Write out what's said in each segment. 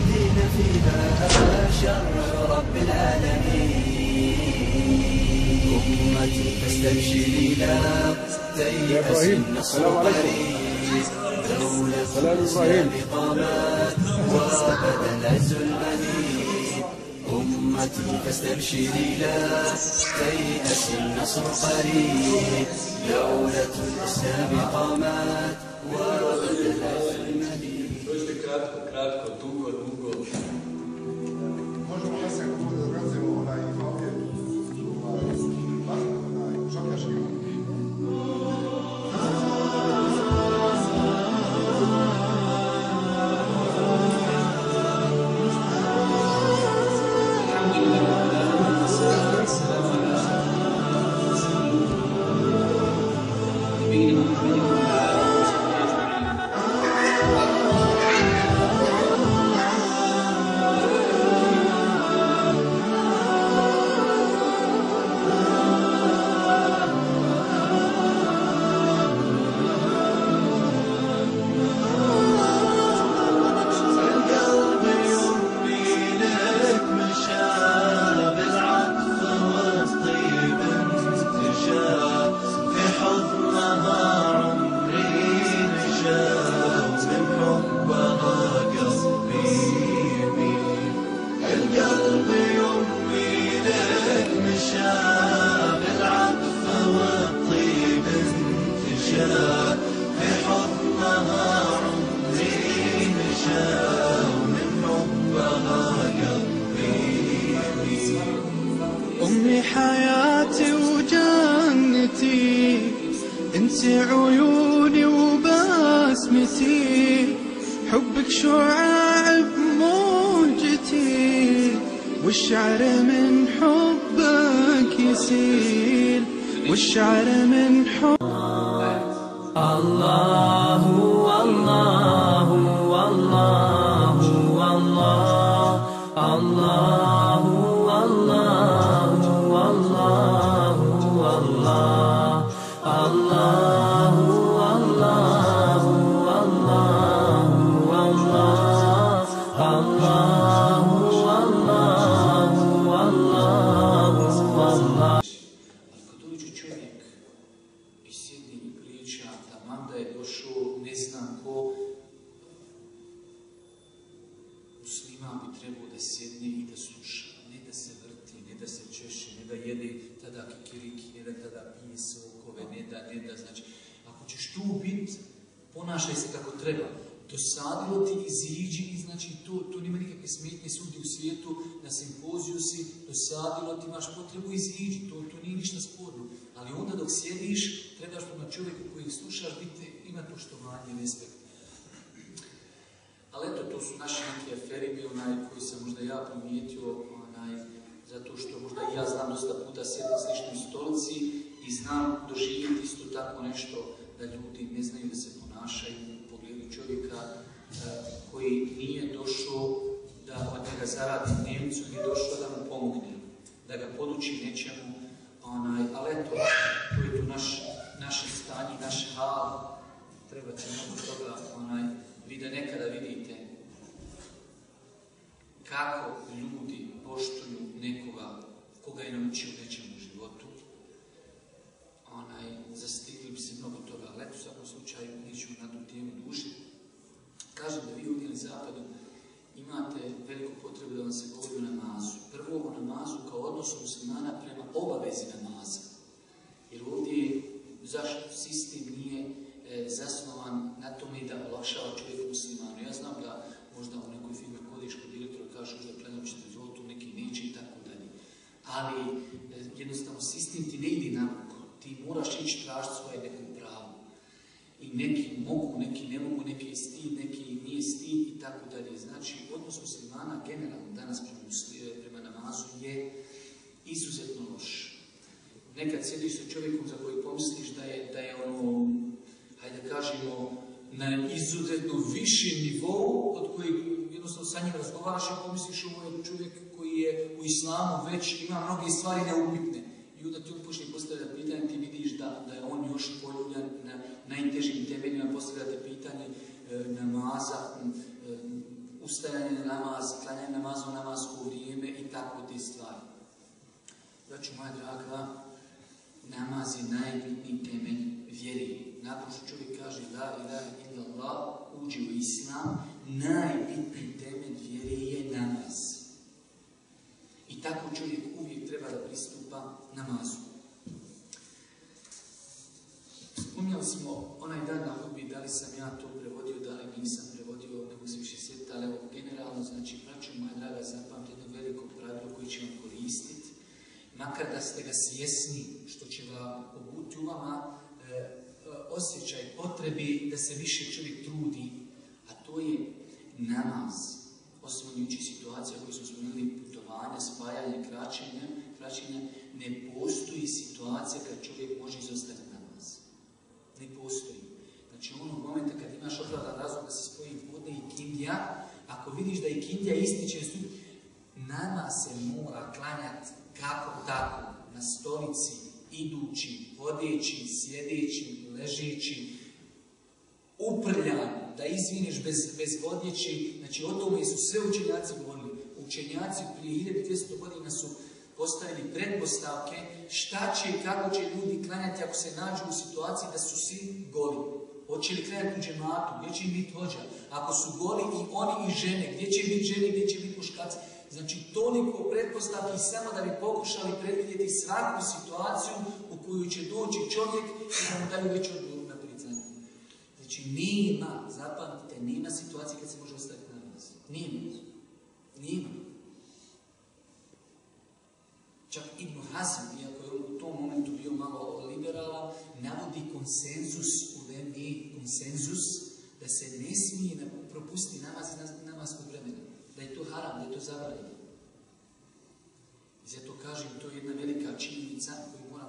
الدين فيها شرع رب العالمين أمتي فاستبشري لا تيأس النصر قريب دولة الإسلام قامت وبدا العز المنيب أمتي فاستبشري لا تيأس النصر قريب دولة الإسلام قامت Dois de kratko, kratko, tu trebao da sjedne i da sluša, ne da se vrti, ne da se češe, ne da jede tada kikiriki, ne da tada pije sokove, ne da, ne da, znači, ako ćeš tu biti, ponašaj se kako treba. Dosadilo ti iziđi i znači to, to nema nikakve smetnje svugdje u svijetu, na simpoziju si, dosadilo ti, imaš potrebu iziđi, to, to nije ništa sporno. Ali onda dok sjediš, trebaš prema čovjeku koji slušaš biti, imati poštovanje respekt. Ali eto, to su naši neki aferi bili onaj koji sam možda ja primijetio, onaj, zato što možda i ja znam dosta puta sjedim sličnoj stolici i znam doživjeti isto tako nešto da ljudi ne znaju da se ponašaju u pogledu čovjeka eh, koji nije došao da od njega zaradi dnevnicu, nije došao da mu pomogne, da ga poduči nečemu, onaj, ali eto, to je tu naš, naše stanje, naš hal, treba će mnogo toga, onaj, vi da nekada vidite kako ljudi poštuju nekoga koga je naučio u životu, onaj, zastigli bi se mnogo toga, ali u svakom slučaju neću na tu temu dužiti. Kažem da vi ovdje na zapadu imate veliku potrebu da vam se govori o namazu. Prvo o namazu kao odnosu muslimana prema obavezi namaza. Jer ovdje zašto sistem nije e, zasnovan na tome da olakšava čovjeku muslimanu. Ja znam da možda u nekoj firmi kodiš kod direktora kažu da prenoćite izvolite, neki neće i tako dalje. Ali e, jednostavno sistem ti ne ide na. Ti moraš ići tražiti svoje neko pravo. I neki mogu, neki ne mogu, neki je stid, neki nije stid i tako dalje. Znači, odnos muslimana generalno danas musli- prema namazu je izuzetno loš. Nekad sjediš sa čovjekom za koji pomisliš da je, da je ono, hajde da kažemo, na izuzetno višem nivou od kojeg jednostavno sa njim razgovaraš i pomisliš ovo je čovjek koji je u islamu već ima mnoge stvari neupitne. I onda ti on počne postavljati pitanje, ti vidiš da, da je on još poljubljan na najtežim temeljima, postavljate pitanje, e, namaza, e, ustajanje na namaz, klanjanje namaza u namasko vrijeme i tako te stvari. Znači, moja draga, namaz je najbitniji temelj vjeri. Nakon što čovjek kaže la ilaha illallah, uđe u islam, najbitniji temelj vjeri je namaz. I tako čovjek uvijek treba da pristupa namazu. Spominjali smo onaj dan na hudbi, da li sam ja to prevodio, da li nisam prevodio, ne mogu se više sjetiti, ali generalno, znači, braću moja draga, zapamte jedno veliko pravilo koje će vam koristiti, makar da ste ga svjesni, što će vam obuti u vama osjećaj potrebi da se više čovjek trudi, a to je namaz. Onih situacija koje smo spomenuli, putovanja, spajanje, kraćenja, kraćenja, ne postoji situacija kad čovjek može izostaviti namaz. Ne postoji. Znači onog momenta kad imaš opravdan razlog da se spoji podne i kindija, ako vidiš da i kindija ističe nama se mora klanjati kako tako, na stolici, idući, vodeći, sjedeći, ležeći, uprljan, da izviniš bez, bez odjeći. Znači o tome su sve učenjaci govorili. Učenjaci prije 1200 godina su postavili pretpostavke šta će i kako će ljudi klanjati ako se nađu u situaciji da su svi goli. Hoće li klanjati u džematu, gdje će im biti vođa? Ako su goli i oni i žene, gdje će biti žene, gdje će biti muškaci? Znači, toliko pretpostavki samo da bi pokušali predvidjeti svaku situaciju koju će doći čovjek i da mu daju već odgovor na pricanje. Znači, nema, zapamtite, nema situacije kad se može ostaviti na nas. Nema. Nema. Čak Ibn Hazm, iako je u tom momentu bio malo liberalan, navodi konsenzus u Lemi, konsenzus, da se ne smije propustiti namaz iz namaskog vremena. Da je to haram, da je to zabranjeno. I zato kažem, to je jedna velika činjenica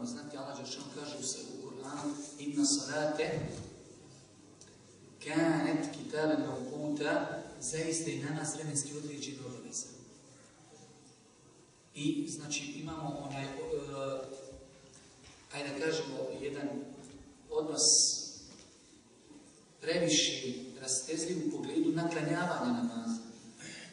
moramo znati. Allah Đeršan kaže u, u Koranu Inna salate kanet kitabe puta zaista je namaz vremenski određen obaveza. I znači imamo onaj, uh, ajde da kažemo, jedan odnos previše rastezljiv u pogledu naklanjavanja namaza.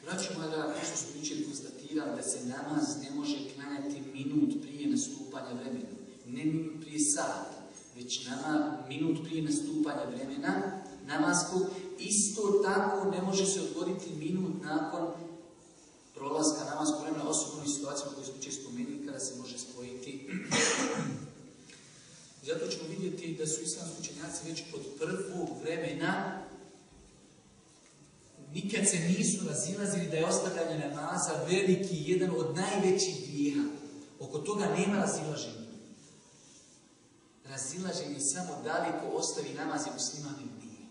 Braćo moja draga, što smo jučer konstatirali da se namaz ne može klanjati minut prije nastupanja vremena. Ne minut prije sata, već nama, minut prije nastupanja vremena namazkog. Isto tako ne može se odgoditi minut nakon prolaska namazkog vremena, osobno u situacijama koje smo jučer spomenuli kada se može spojiti. Zato ćemo vidjeti da su islamski učenjaci već od prvog vremena nikad se nisu razilazili da je ostavljanje namaza veliki, jedan od najvećih grijeha. Oko toga nema razilaženja. Razilaženje samo da li ko ostavi namaz i musliman ili nije.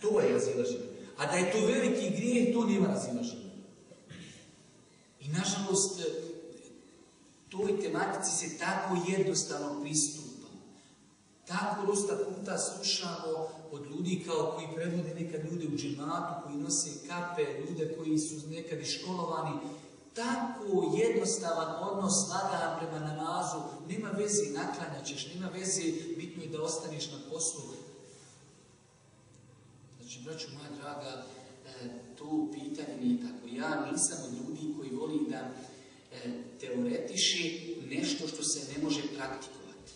To je razilaženje. A da je to veliki grijeh, to nema razilaženja. I nažalost, toj tematici se tako jednostavno pristupa. Tako dosta puta slušamo od ljudi kao koji predvode nekad ljude u džematu, koji nose kape, ljude koji su nekad školovani. Tako jednostavan odnos lagan prema namazu, nema veze naklanjaćeš, nema veze, bitno je da ostaneš na poslu. Znači, braću moja draga, e, to pitanje nije tako. Ja nisam od ljudi koji voli da e, teoretiši nešto što se ne može praktikovati.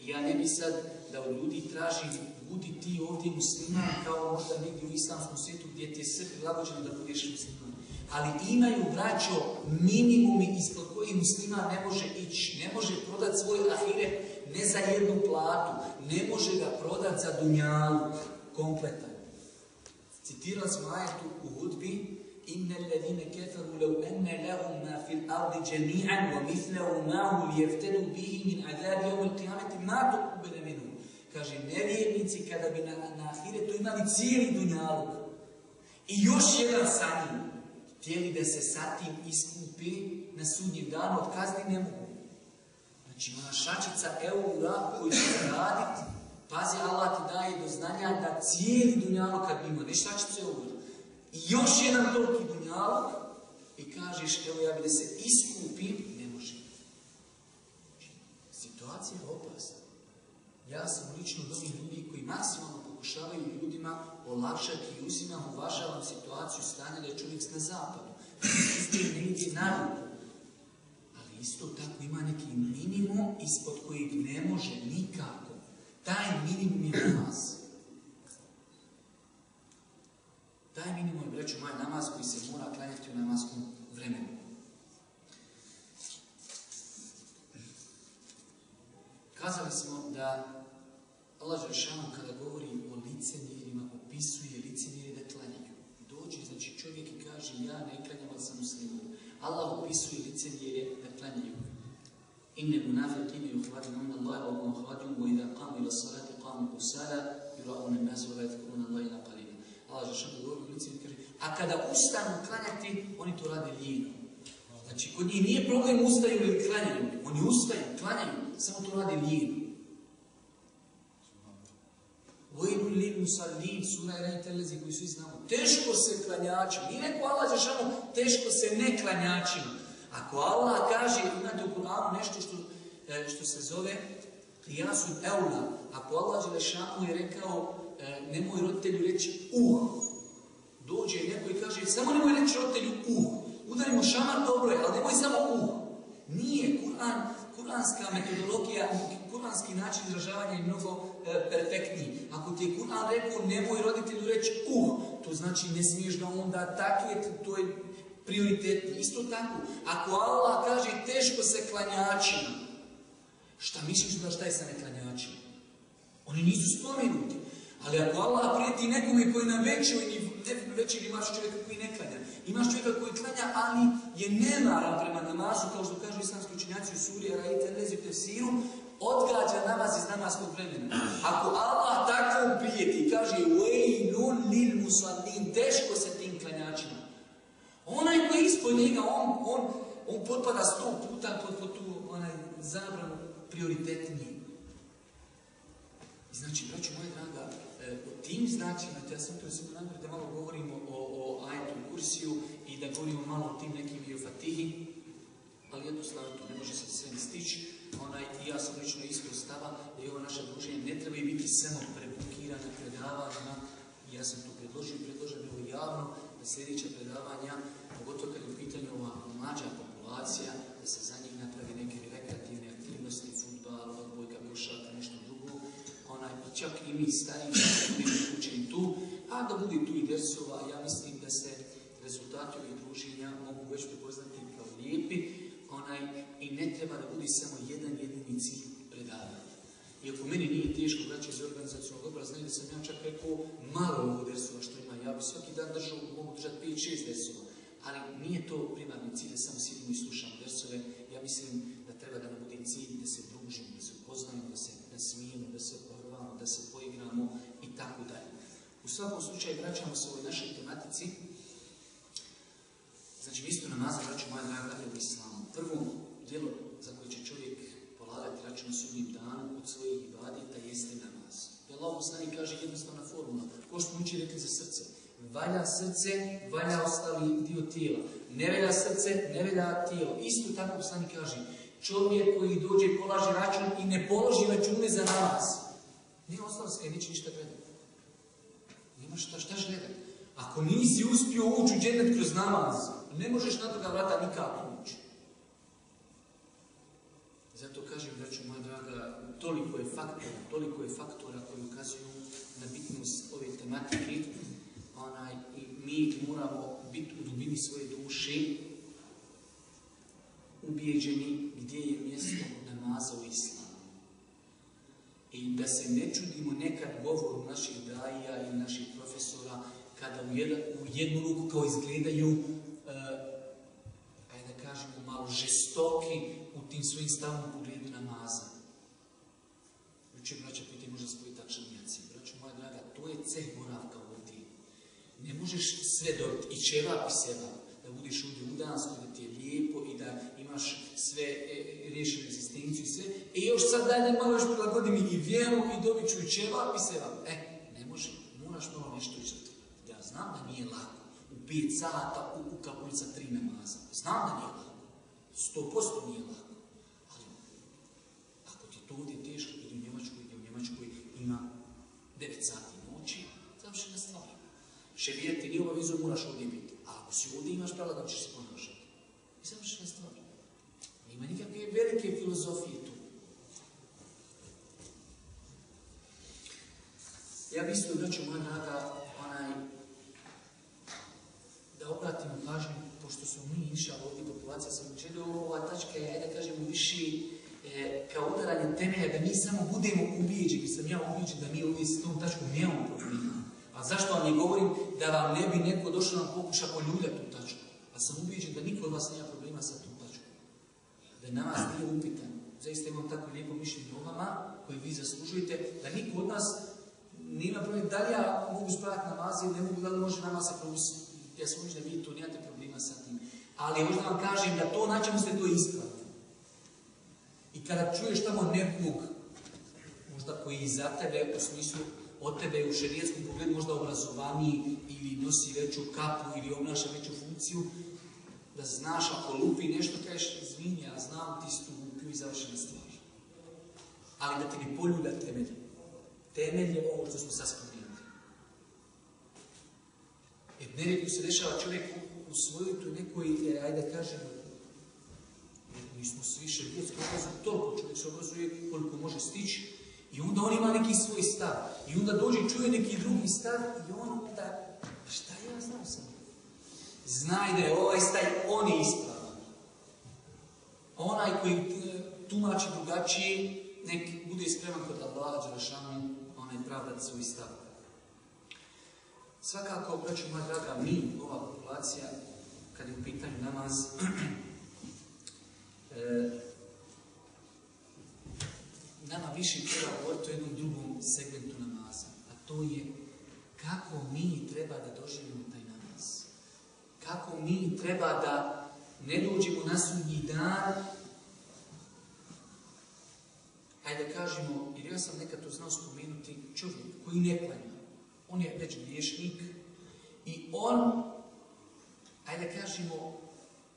Ja ne bi sad da od ljudi tražim budi ti ovdje musliman kao možda negdje u islamskom svijetu gdje ti je sve prilagođeno da budeš musliman Ali imaju, braćo, minimumi ispod koji musliman ne može ići. Ne može prodati svoj ahire ne za jednu platu. Ne može ga prodati za dunjalu. Kompletan. Citirali smo ajetu u hudbi إن الذين كفروا لو أن لهم ما في الأرض جميعا ومثله معه ليفتدوا به من عذاب يوم القيامة ما تقبل منهم Kaže, nevjernici kada bi na, na ahiretu imali cijeli dunjaluk i još jedan sa njim, htjeli da se sa tim iskupi na sudnjem danu, od kazni ne mogu. Znači, ona šačica eura koju će raditi, pazi, Allah ti daje do znanja da cijeli dunjaluk kad bi imao, ne šačicu eura, i još jedan toliki dunjalog i kažeš, evo ja bi da se iskupim, ne može. Situacija je opasna. Ja sam lično od ovih ljudi koji maksimalno pokušavaju ljudima olakšati i uzimam, uvažavam situaciju stanja da je čovjek na zapadu. Isto ne ide na. Ali isto tako ima neki minimum ispod kojeg ne može nikako. Taj minimum je namaz. Taj minimum je, breću, moj namaz koji se mora klanjati u namaskom vremenu. Kazali smo da Allah Žešanu kada govori o licemjerima, opisuje licemjerje da klanjaju. Dođe, znači čovjek i kaže ja ne klanjam, ali sam musliman. Allah opisuje licemjerje da klanjaju. Inne munafiqine yuhvadinuna Allah wa khadun wa idha qamu ila salati qamu kusala yura'una an-nas wa yadhkuruna Allah ila qalila. Allah Žešanu govori o licemjerima kaže a kada ustanu klanjati, oni to rade lijeno. Znači, kod njih nije problem ustaju ili klanjaju. Oni ustaju, klanjaju, samo to rade lijeno. Vojnu linu salin, sura je rejte lezi koji svi znamo. Teško se klanjači. Nije neko Allah Đešanu, teško se ne klanjači. Ako Allah kaže, imate u Kur'anu nešto što, e, što se zove Qiyasul Eula. Ako Allah Đešanu je rekao, e, nemoj roditelju reći uh. Dođe neko i kaže, samo nemoj reći roditelju uh. Udarimo šamar, dobro je, ali nemoj samo uh. Nije, Kur'an, kuranska metodologija, kuranski način izražavanja je mnogo e, perfektniji. Ako ti je Kur'an rekao nemoj roditelju reći uh, to znači ne smiješ ga onda takvijeti, to je prioritetno. Isto tako, ako Allah kaže teško se klanjačima, šta misliš da šta je sa neklanjačima? Oni nisu spomenuti. Ali ako Allah prijeti nekome koji na većoj veći imaš čovjeka koji ne klanja. Imaš čovjeka koji klanja, ali je nemaran prema namazu, kao što kažu islamski učenjaci u suri, rajite lezi tefsiru, odgađa namaz iz namaskog vremena. Ako Allah tako prijeti i kaže وَيْلُنْ لِلْمُسَلِّينَ Teško se tim klanjačima. Onaj koji ispod njega, on, on, on potpada sto puta pod, pod tu onaj zabranu prioritetniji. Znači, braću moja draga, o tim značima, ja sam to samo namjer da malo govorimo o, o ajetu kursiju i da govorimo malo o tim nekim i o fatihi, ali jednostavno to ne može se sve ne stići. Onaj, I ja sam lično da je ovo naše druženje ne treba biti samo prebukirana predavanjima. Ja sam to predložio i predložio ovo javno da sljedeća predavanja, pogotovo kad je u pitanju ova mlađa populacija, da se za njih napravi neke rekreativne aktivnosti, futbal, odbojka, košarka, nešto drugo. Onaj, čak i mi stariji učeni tu, a da bude tu i dersova, ja mislim da se rezultati ovih druženja mogu već prepoznati kao lijepi, onaj, i ne treba da bude samo jedan jedini cilj predavanja. Iako meni nije teško braće iz organizacijalnog odbora, znaju da sam ja čak rekao malo ovo dersova što ima. Ja bi svaki dan držao, mogu držati 5-6 dersova. Ali nije to primarni cilj da samo sjedimo i slušamo dersove. Ja mislim da treba da nam bude cilj da se družimo, da se upoznamo, da se nasmijemo, da se pohrvamo, da se poigramo i tako dalje. U svakom slučaju vraćamo se ovoj našoj tematici. Znači, isto namaza, vraću moja draga, u islamu. Prvo djelo za koje će čovjek polagati račun sudnjim danu od svojih ibadita jeste namaz. I Allah poslani kaže jednostavna formula, ko što uči rekli za srce. Valja srce, valja ostali dio tijela. Ne velja srce, ne velja tijelo. Isto tako poslani kaže, čovjek koji dođe i polaže račun i ne položi račune za namaz. Nije ostalo skaj, neće ništa gledati. Nema šta, šta gledati. Ako nisi uspio ući u džennet kroz namaz, ne možeš na toga vrata nikako ući. Zato kažem, braću moja draga, toliko je faktora, toliko je faktora koji ukazuju na bitnost ove tematike, onaj, i mi moramo biti u dubini svoje duše ubijeđeni gdje je mjesto namaza u islamu. I da se ne čudimo nekad govoru naših dajija i naših profesora kada u, jedan, u jednu ruku kao izgledaju uh, ajde da kažemo malo žestoki u tim svojim stavom pogledu. Juče braća piti možda spoji takšan jaci. Braćo moja draga, to je ceh boravka ovdje. Ne možeš sve dobiti i čevap i seba, da budiš ovdje u Danskoj, da ti je lijepo i da imaš sve e, riješenu egzistenciju i sve. I još sad daj da malo još i vjeru i dobit ću i čevap i seba. E, ne može, moraš malo nešto izvrti. Ja znam da nije lako. U pet sata u, kapulica tri namaza. Znam da nije lako. Sto posto nije lako. Ali, ako ti to ovdje teško, Njemačkoj, ima 9 sati Šerijet ti nije obavezno moraš ovdje biti. A ako si ovdje imaš pravo da ćeš se ponašati. I završena stvar. Nema nikakve velike filozofije tu. Ja bi isto, braću moja draga, onaj, da obratimo pažnju, pošto smo mi inšali ovdje populacija, sam želio ova tačka je, da kažemo, više e, kao udaranje temelja, da mi samo budemo ubijeđeni, sam ja ubijeđen da mi ovdje s tom tačkom nemamo problema. A zašto vam ne govorim da vam ne bi neko došao nam pokuša poljuljati tu tačku? A sam ubijeđen da niko od vas nema problema sa tom tačkom. Da na vas nije upitan. Zaista imam tako lijepo mišljenje o vama, koje vi zaslužujete, da niko od nas nema problem da li ja mogu spraviti namazi ili ne mogu, da li može nama se. Ja sam da vi to nemate problema sa tim. Ali možda vam kažem da to na čemu ste to ispravili. I kada čuješ tamo nekog, možda koji je za tebe, u smislu od tebe u šerijetskom pogledu možda obrazovaniji ili nosi veću kapu ili obnaša veću funkciju, da znaš ako lupi nešto, kažeš izvini, ja znam ti si lupio i završena stvar. Ali da ti ne poljulja temelj. Temelj je ovo što smo sad spomenuli. Jer nerijetko se dešava čovjek u, svojoj tu nekoj, ajde da kažem, mi smo svi čovjek obrazuje koliko može stići, i onda on ima neki svoj stav. I onda dođe čuje neki drugi stav i on onda, šta ja znam sam? Znaj da je ovaj stav, on je ispravan. Onaj koji e, tumači drugačije, nek bude spreman kod Allaha Đerašanu, onaj pravdat svoj stav. Svakako, braću moja draga, mi, ova populacija, kad je u pitanju namaz, e, nama više treba govoriti o jednom drugom segmentu namaza, a to je kako mi treba da doživimo taj namaz. Kako mi treba da ne dođemo na sudnji dan, hajde kažemo, jer ja sam nekad to znao spomenuti, čovjek koji ne klanja, on je već griješnik i on, hajde kažemo,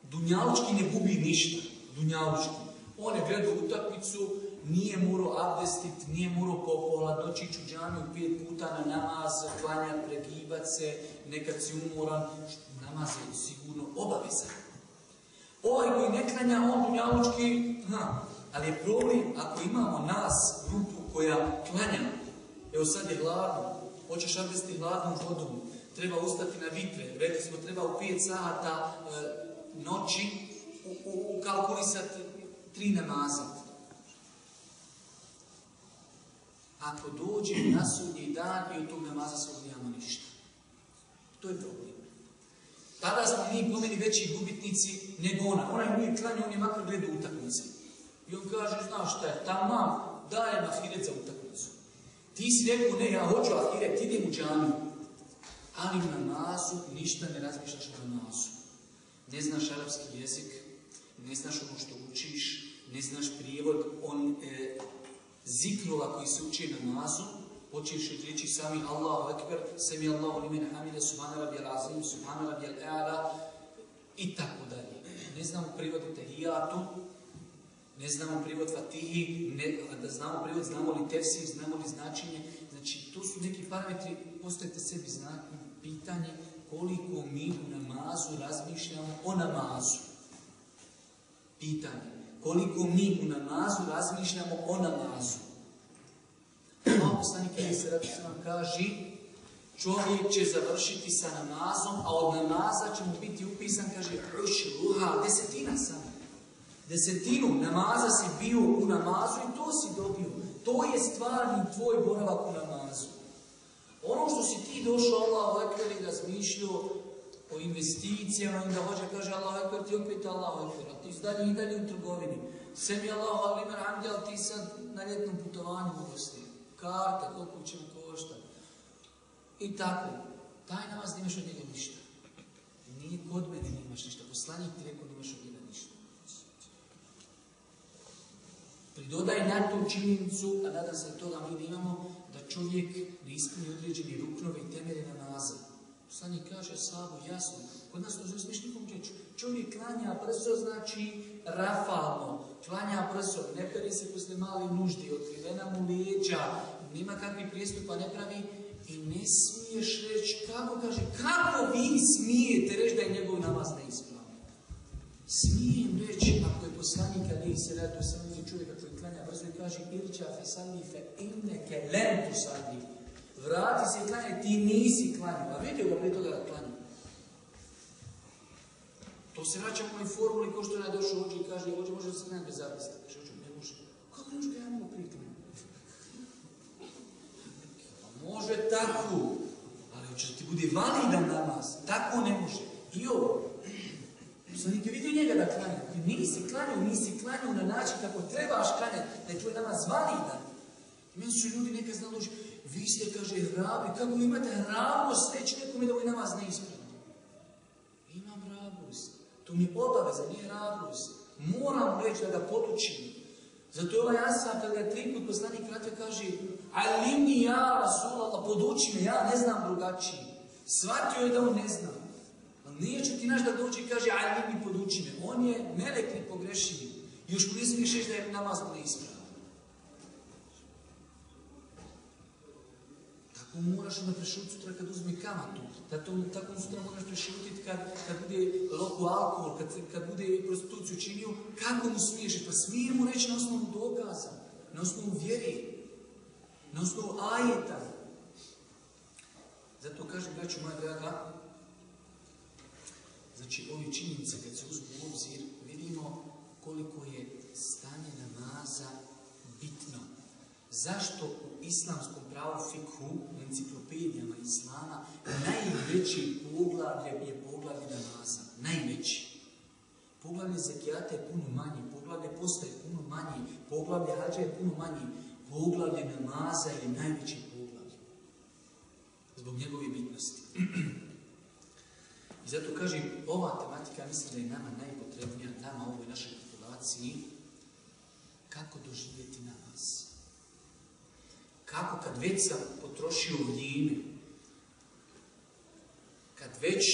dunjalučki ne gubi ništa, dunjalučki. On je gledao utakmicu, nije morao abdestit, nije morao po pola doći u džamiju pet puta na namaz, klanjati, pregibat se, nekad si umoran, namaz je sigurno obavezan. Ovaj koji ne klanja, on dunjalučki, ha, ali je problem ako imamo nas, grupu koja klanja, evo sad je hladno, hoćeš abdestiti hladnom vodom, treba ustati na vitre, rekli smo treba u pet sata e, noći ukalkulisati tri namaza. Ako dođe na sudnji dan i od tog namaza se nemamo ništa. To je problem. Tada smo mi pomeni veći gubitnici nego ona. Ona je uvijek klanja, on je makar gleda utakmice. I on kaže, znaš šta je, tamo daje ahiret za utakmicu. Ti si rekao, ne, ja hoću ahiret, idem u džamiju. Ali na namazu ništa ne razmišljaš o namazu. Ne znaš arapski jezik, ne znaš ono što učiš, ne znaš prijevod, on e, zikrova koji se uči na namazu, počeš od riječi sami Allahu Ekber, sami Allahu limen hamide, subhana rabi al-azim, subhana rabi al-a'la i tako dalje. Ne znamo privod tehijatu, ne znamo privod fatihi, ne, da znamo privod, znamo li tefsir, znamo li značenje. Znači, to su neki parametri, postavite sebi znak, pitanje koliko mi u namazu razmišljamo o namazu. Pitanje koliko mi u namazu razmišljamo o namazu. Allah poslanik je se nam kaže čovjek će završiti sa namazom, a od namaza će mu biti upisan, kaže, ruha, desetina samo. Desetinu namaza si bio u namazu i to si dobio. To je stvarni tvoj boravak u namazu. Ono što si ti došao, Allah i razmišljao o investicijama, onda hoće kaže Allah ekber, ti opet Allah ekber ti dalje i dalje u trgovini. Semi Allah, ali ima hamdi, ali ti sad na ljetnom putovanju u Bosni. Karta, koliko će mu košta. I tako. Taj namaz nemaš od njega ništa. Nije kod mene nemaš ništa. Poslanik ti rekao nemaš od njega ništa. Pridodaj na tu činjenicu, a nadam se da mi imamo, da čovjek ne ispuni određeni ruknove i temelje na nazad. Poslanik kaže Savo, jasno, kod nas to zove smišnikom reču. Čovjek klanja prso, znači rafalno. Klanja prso, ne peri se posle mali nuždi, otkrivena mu lijeđa, nima kakvi prijestupa ne pravi I ne smiješ reći, kako kaže, kako vi smijete reći da je njegov namaz neispravan? Smijem reći, ako je poslanik ali se radi, to sam neki čovjek koji klanja brzo i kaže, irća fe salli fe inneke lem tu salli. Vrati se i klanja, ti nisi klanjao. A vidio ga prije toga da klanja. To se vraća onoj formuli ko što je došao ođe i kaže, ođe može da se klanjati bez zapisnika. Kaže, ođe, ne može. Kako ne ga ja mogu priklanjati? Može tako, ali hoće ti bude validan namaz. Tako ne može. I ovo. Poslanik je vidio njega da klanja. Ti nisi klanjao, nisi klanjao na način kako trebaš klanjati, da je tvoj namaz validan. I meni su ljudi neka znali vi ste, kaže, hrabri, kako imate hrabrost reći nekome da ovaj namaz ne ispravan. Imam hrabrost. To mi je obaveza, nije hrabrost. Moram reći da ga podučim. Zato je ovaj Asaf, kada ga tri put poslanik vratio, kaže Ali mi ja, Rasulallah, poduči me, ja ne znam drugačije. Shvatio je da on ne zna. Ali nije će ti naš da dođe i kaže Ali mi poduči me. On je melek ne pogrešio. Još nisi više da je namaz neispravan. Tako moraš onda prešutiti sutra kad uzme kamatu. Tako, tako sutra moraš prešutiti kad, kad bude loku alkohol, kad, kad bude prostituciju činio. Kako mu smiješ? Pa smije mu reći na osnovu dokaza, na osnovu vjeri, na osnovu ajeta. Zato kažem, braću moja draga, znači ovi činjenice kad se uzmu u obzir, vidimo koliko je stanje namaza bitno. Zašto u islamskom pravu fikhu, u enciklopedijama islama, najveći poglavlje je poglavlje namaza. Najveći. Poglavlje zekijata je puno manji, poglavlje posta je puno manji, poglavlje hađa je puno manji, poglavlje namaza je najveći poglavlje. Zbog njegove bitnosti. I zato kažem, ova tematika mislim da je nama najpotrebnija, nama ovoj našoj populaciji, kako doživjeti namaz. Kako kad već sam potrošio vrijeme, kad već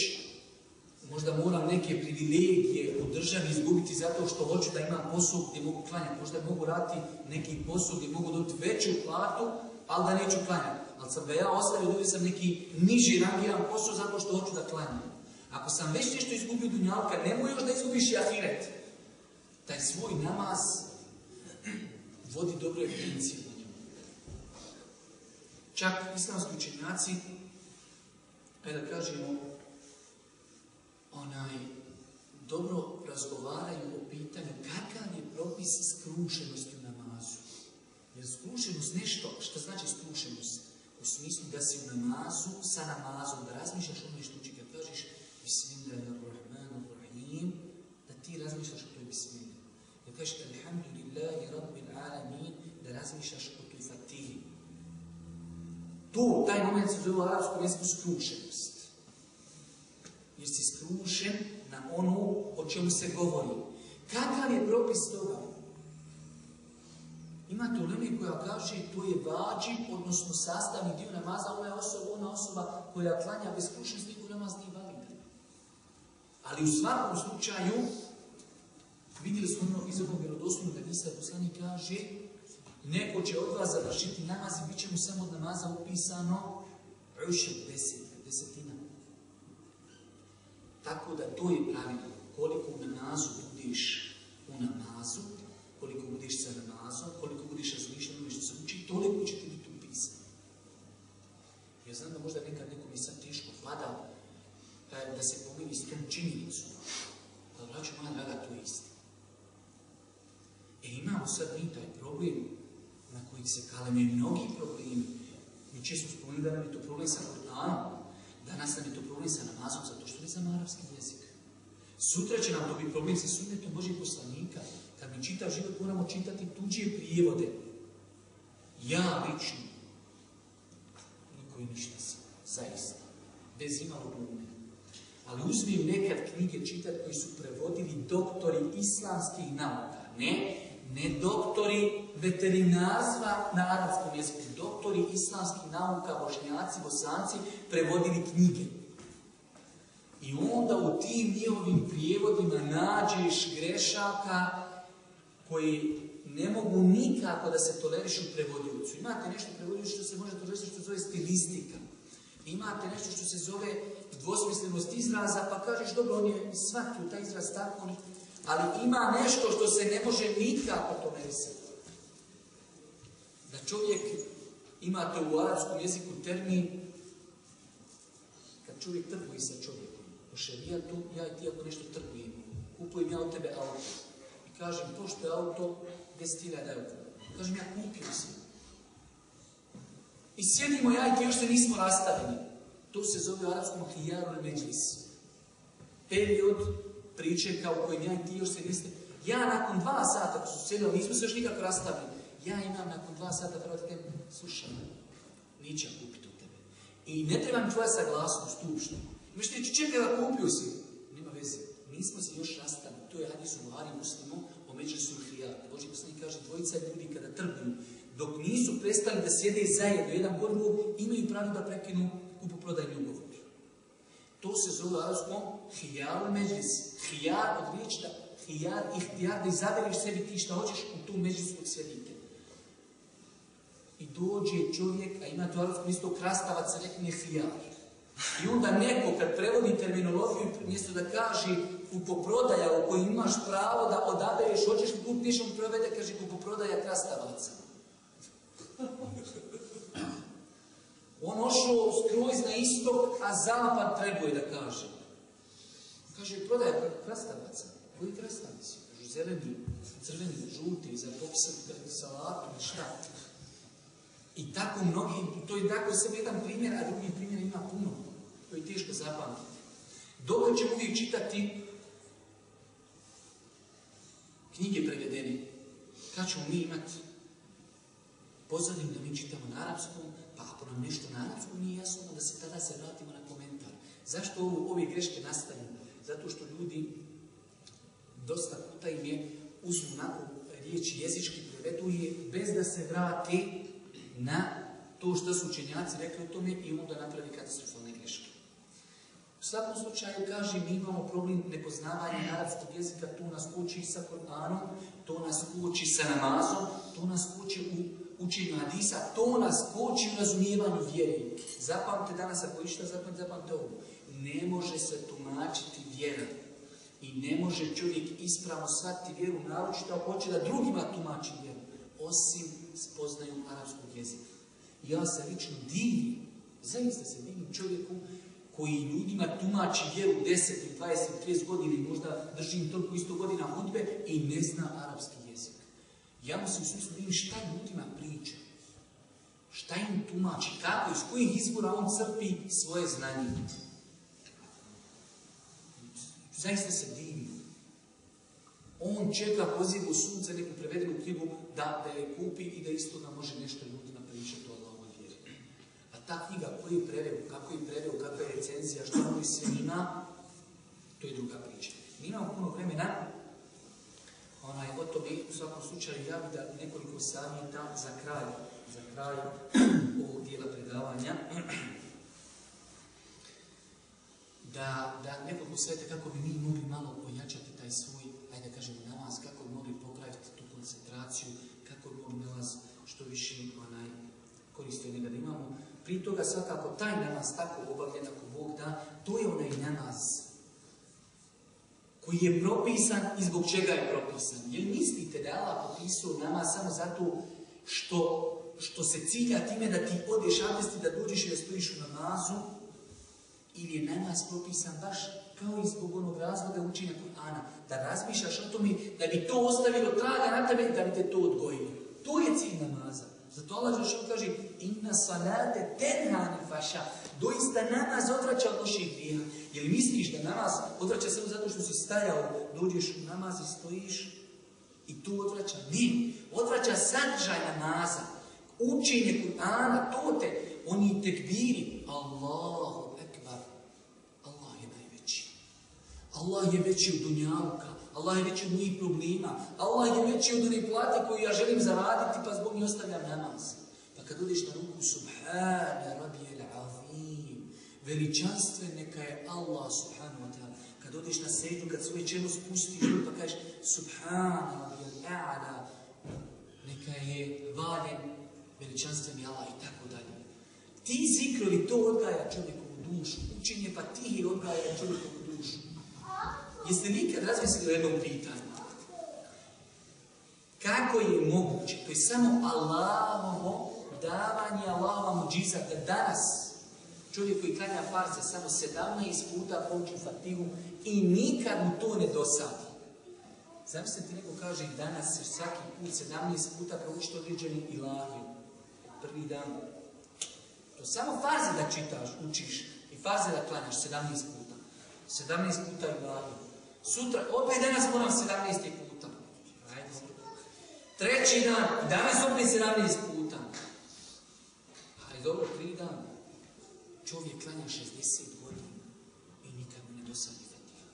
možda moram neke privilegije u državi izgubiti zato što hoću da imam posao gdje mogu klanjati, možda mogu raditi neki posao gdje mogu dobiti veću platu, ali da neću klanjati. Ali sam ga ja ostavio, dobio sam neki niži rangiran posao zato što hoću da klanjam. Ako sam već nešto izgubio dunjalka, nemoj još da izgubiš i. Taj svoj namaz vodi dobro evidenciju na njemu. Čak islamski učenjaci, kada kažemo, onaj, dobro razgovaraju o pitanju kakav je propis skrušenosti u namazu. Jer skrušenost nešto, što znači skrušenost? U smislu da si u namazu, sa namazom, da razmišljaš ono što uči kad kažeš Bismillahirrahmanirrahim, da ti razmišljaš o toj bismillah. Da kažeš Alhamdulillahi Rabbil Alamin, da razmišljaš. To, taj moment se zove u arabskom jeziku skrušenost. Jer si skrušen na ono o čemu se govori. Kakav je propis toga? Imate ulemi koja kaže to je vađib, odnosno sastavni dio namaza, ona je osoba, ona osoba koja klanja bez skrušenosti, u namaz nije. Ali u svakom slučaju, vidjeli smo ono iz ovog vjerodostojnog hadisa, poslanik kaže, neko će od vas završiti namaz i bit će mu samo od namaza upisano ušet deset, desetina. Tako da to je pravilo. Koliko u namazu budiš u namazu, koliko budiš sa namazom, koliko budiš razmišljeno ono što se uči, toliko će ti biti upisano. Ja znam da možda nekad nekom je sad teško pada da se pomeni s tom činjenicom. Ali, braću moja draga, to je. E imamo sad mi taj problem se kaleme mnogi problemi. Mi često spomenuli da nam je to problem sa Kur'anom, danas nam je to problem sa namazom, zato što ne znam arapski jezik. Sutra će nam to biti problem sa sunnetom Božih poslanika. Kad mi čitav život moramo čitati tuđe prijevode. Ja lično, niko i ništa sam, zaista, bez imalo glume. Ali uzmijem nekad knjige čitati koji su prevodili doktori islamskih nauka. Ne, ne doktori veterinarstva na arabskom jeziku, doktori islamskih nauka, bošnjaci, bosanci, prevodili knjige. I onda u tim njihovim prijevodima nađeš grešaka koji ne mogu nikako da se tolerišu u prevodilcu. Imate nešto prevodilcu što se može tolerisati što se zove stilistika. Imate nešto što se zove dvosmislenost izraza, pa kažeš, dobro, on je shvatio taj izraz tako, ali ima nešto što se ne može nikako tolerisati. Da čovjek, imate u arabskom jeziku termin, kad čovjek trguje sa čovjekom, u šerijatu, ja i ti ako nešto trgujem, kupujem ja od tebe auto. I kažem, to što je auto, 10.000 eura. Kažem, ja kupio sam. I sjedimo ja i ti još se nismo rastavili. To se zove u arabskom hijaru međlis. Period pričeka u kojem ja i ti još se niste... Ja nakon dva sata, ko su sjedili, nismo se još nikako rastavili, ja imam nakon dva sata prvo da slušam, nećem kupiti od tebe. I ne treba mi tvoja saglasnost uopšte. Imaš ti čekaj da kupio si. Nema veze. Nismo se još rastali. To je hadis u Buhari muslimu o međusu hija. Boži kaže, dvojica ljudi kada trguju, dok nisu prestali da sjede zajedno jedan god drugog, imaju pravo da prekinu kupoprodajni ugovor. To se zove arabskom hijaru međlis. Hijar od riječi da hijar i htijar da izabereš sebi ti šta hoćeš u tu međlisu dok sjedite. I dođe čovjek, a ima to arabskom isto krastavac, rekne hijar. I onda neko kad prevodi terminologiju, mjesto da kaže kupoprodaja u kojoj imaš pravo da odabereš, hoćeš li kupiti, mu provede, kaže kupoprodaja krastavaca. On ošao skroz na istok, a zapad trebuje da kaže. Kaže, prodaja krastavaca. Koji krastavici? Kažu, zeleni, crveni, žuti, za popisati salatu, šta? I tako mnogi, to je tako sve jedan primjer, a drugi primjer ima puno. To je teško zapamtiti. Dok ćemo uvijek čitati knjige prevedene, kad ćemo mi imati pozvanim da mi čitamo na arapskom, pa ako nam nešto na arapskom nije jasno, da se tada se vratimo na komentar. Zašto ove greške nastaju? Zato što ljudi dosta puta im je uzmu onako riječi jezički prevedu je bez da se vrati na to što su učenjaci rekli o tome i onda napravi katastrofalne greške. U svakom slučaju, kaže, mi imamo problem nepoznavanja arabskog jezika, to nas kući sa Koranom, to nas kući sa namazom, to nas kući u učenju hadisa, to nas koči u razumijevanju vjeri. Zapamte danas, ako išta zapamte, zapamte ovo. Ne može se tumačiti vjera. I ne može čovjek ispravno shvatiti vjeru, naročito ako hoće da drugima tumači vjeru, osim spoznaju arapskog jezika. Ja se lično divim, zaista se divim čovjeku koji ljudima tumači vjeru 10, 20, 30 godina i možda držim toliko isto godina hudbe i ne zna arapski. Ja mu se u smislu vidim šta ljudima priča, šta im tumači, kako, iz kojih izbora on crpi svoje znanje. Zaista se divim. On čeka pozivu sunce, neku prevedenu knjigu, da, da je kupi i da isto da može nešto ljudima pričati o Allahovoj vjeri. A ta knjiga koji je preveo, kako je preveo, kakva je recenzija, što koji se ima, to je druga priča. Mi imamo puno vremena, onaj, o to bi u svakom slučaju ja bi da nekoliko savjeta za kraj, za kraj ovog dijela predavanja, da, da nekoliko savjeta kako bi mi mogli malo pojačati taj svoj, ajde da kažemo, namaz, kako bi mogli popraviti tu koncentraciju, kako bi mogli namaz što više onaj, koristio njega da imamo. Prije toga svakako taj namaz tako obavljen ako Bog da, to je onaj namaz koji je propisan i zbog čega je propisan. Jel mislite da je Allah popisao namaz samo zato što, što se cilja time da ti odeš abdesti, da dođeš i da stojiš u namazu, ili je namaz propisan baš kao i zbog onog razloga učenja Kur'ana, da razmišljaš o tome, da bi to ostavilo traga na tebe, da bi te to odgojilo. To je cilj namaza. Zato Allah Žešan kaže, inna salate tenhani faša. Doista namaz odvraća od loših grija. Jer misliš da namaz odvraća samo zato što si stajao, dođeš u namaz i stojiš i to odvraća? Ne. Odvraća sadržaj namaza. Učenje Kur'ana, to te, oni tekbiri. Allahu ekbar. Allah je najveći. Allah je veći od dunjavka. Allah je veći od mojih problema. Allah je veći od onih plati koju ja želim zaraditi, pa zbog njih ostavljam namaz. Pa kad odeš na ruku, subhana azim, veličanstven neka je Allah subhanahu wa ta'ala. Kad odeš na sejdu, kad svoje čelo spustiš, pa kažeš subhana rabijel a'la, neka je valjen veličanstveni Allah i tako dalje. Ti zikrovi to odgaja čovjekovu dušu. Učenje fatihe odgaja čovjekovu dušu. Jeste nikad razmislili o jednom pitanju? Kako je moguće? To je samo Allahovo davanje, Allahova muđiza da danas čovjek koji klanja farze samo 17 puta prouči fatihu i nikad mu to ne dosadi. Zamislite, neko kaže i danas ćeš svaki put 17 puta proučiti određenu ilahiju. Prvi dan. To samo farze da čitaš, učiš i farze da klanjaš 17 puta. 17 puta ilahiju. Sutra, opet danas moram 17 puta. Ajde. Treći dan, danas opet 17 puta. Ajde, dobro. Čovjek klanja 60 godina i nikad mu ne dosadi fatiha.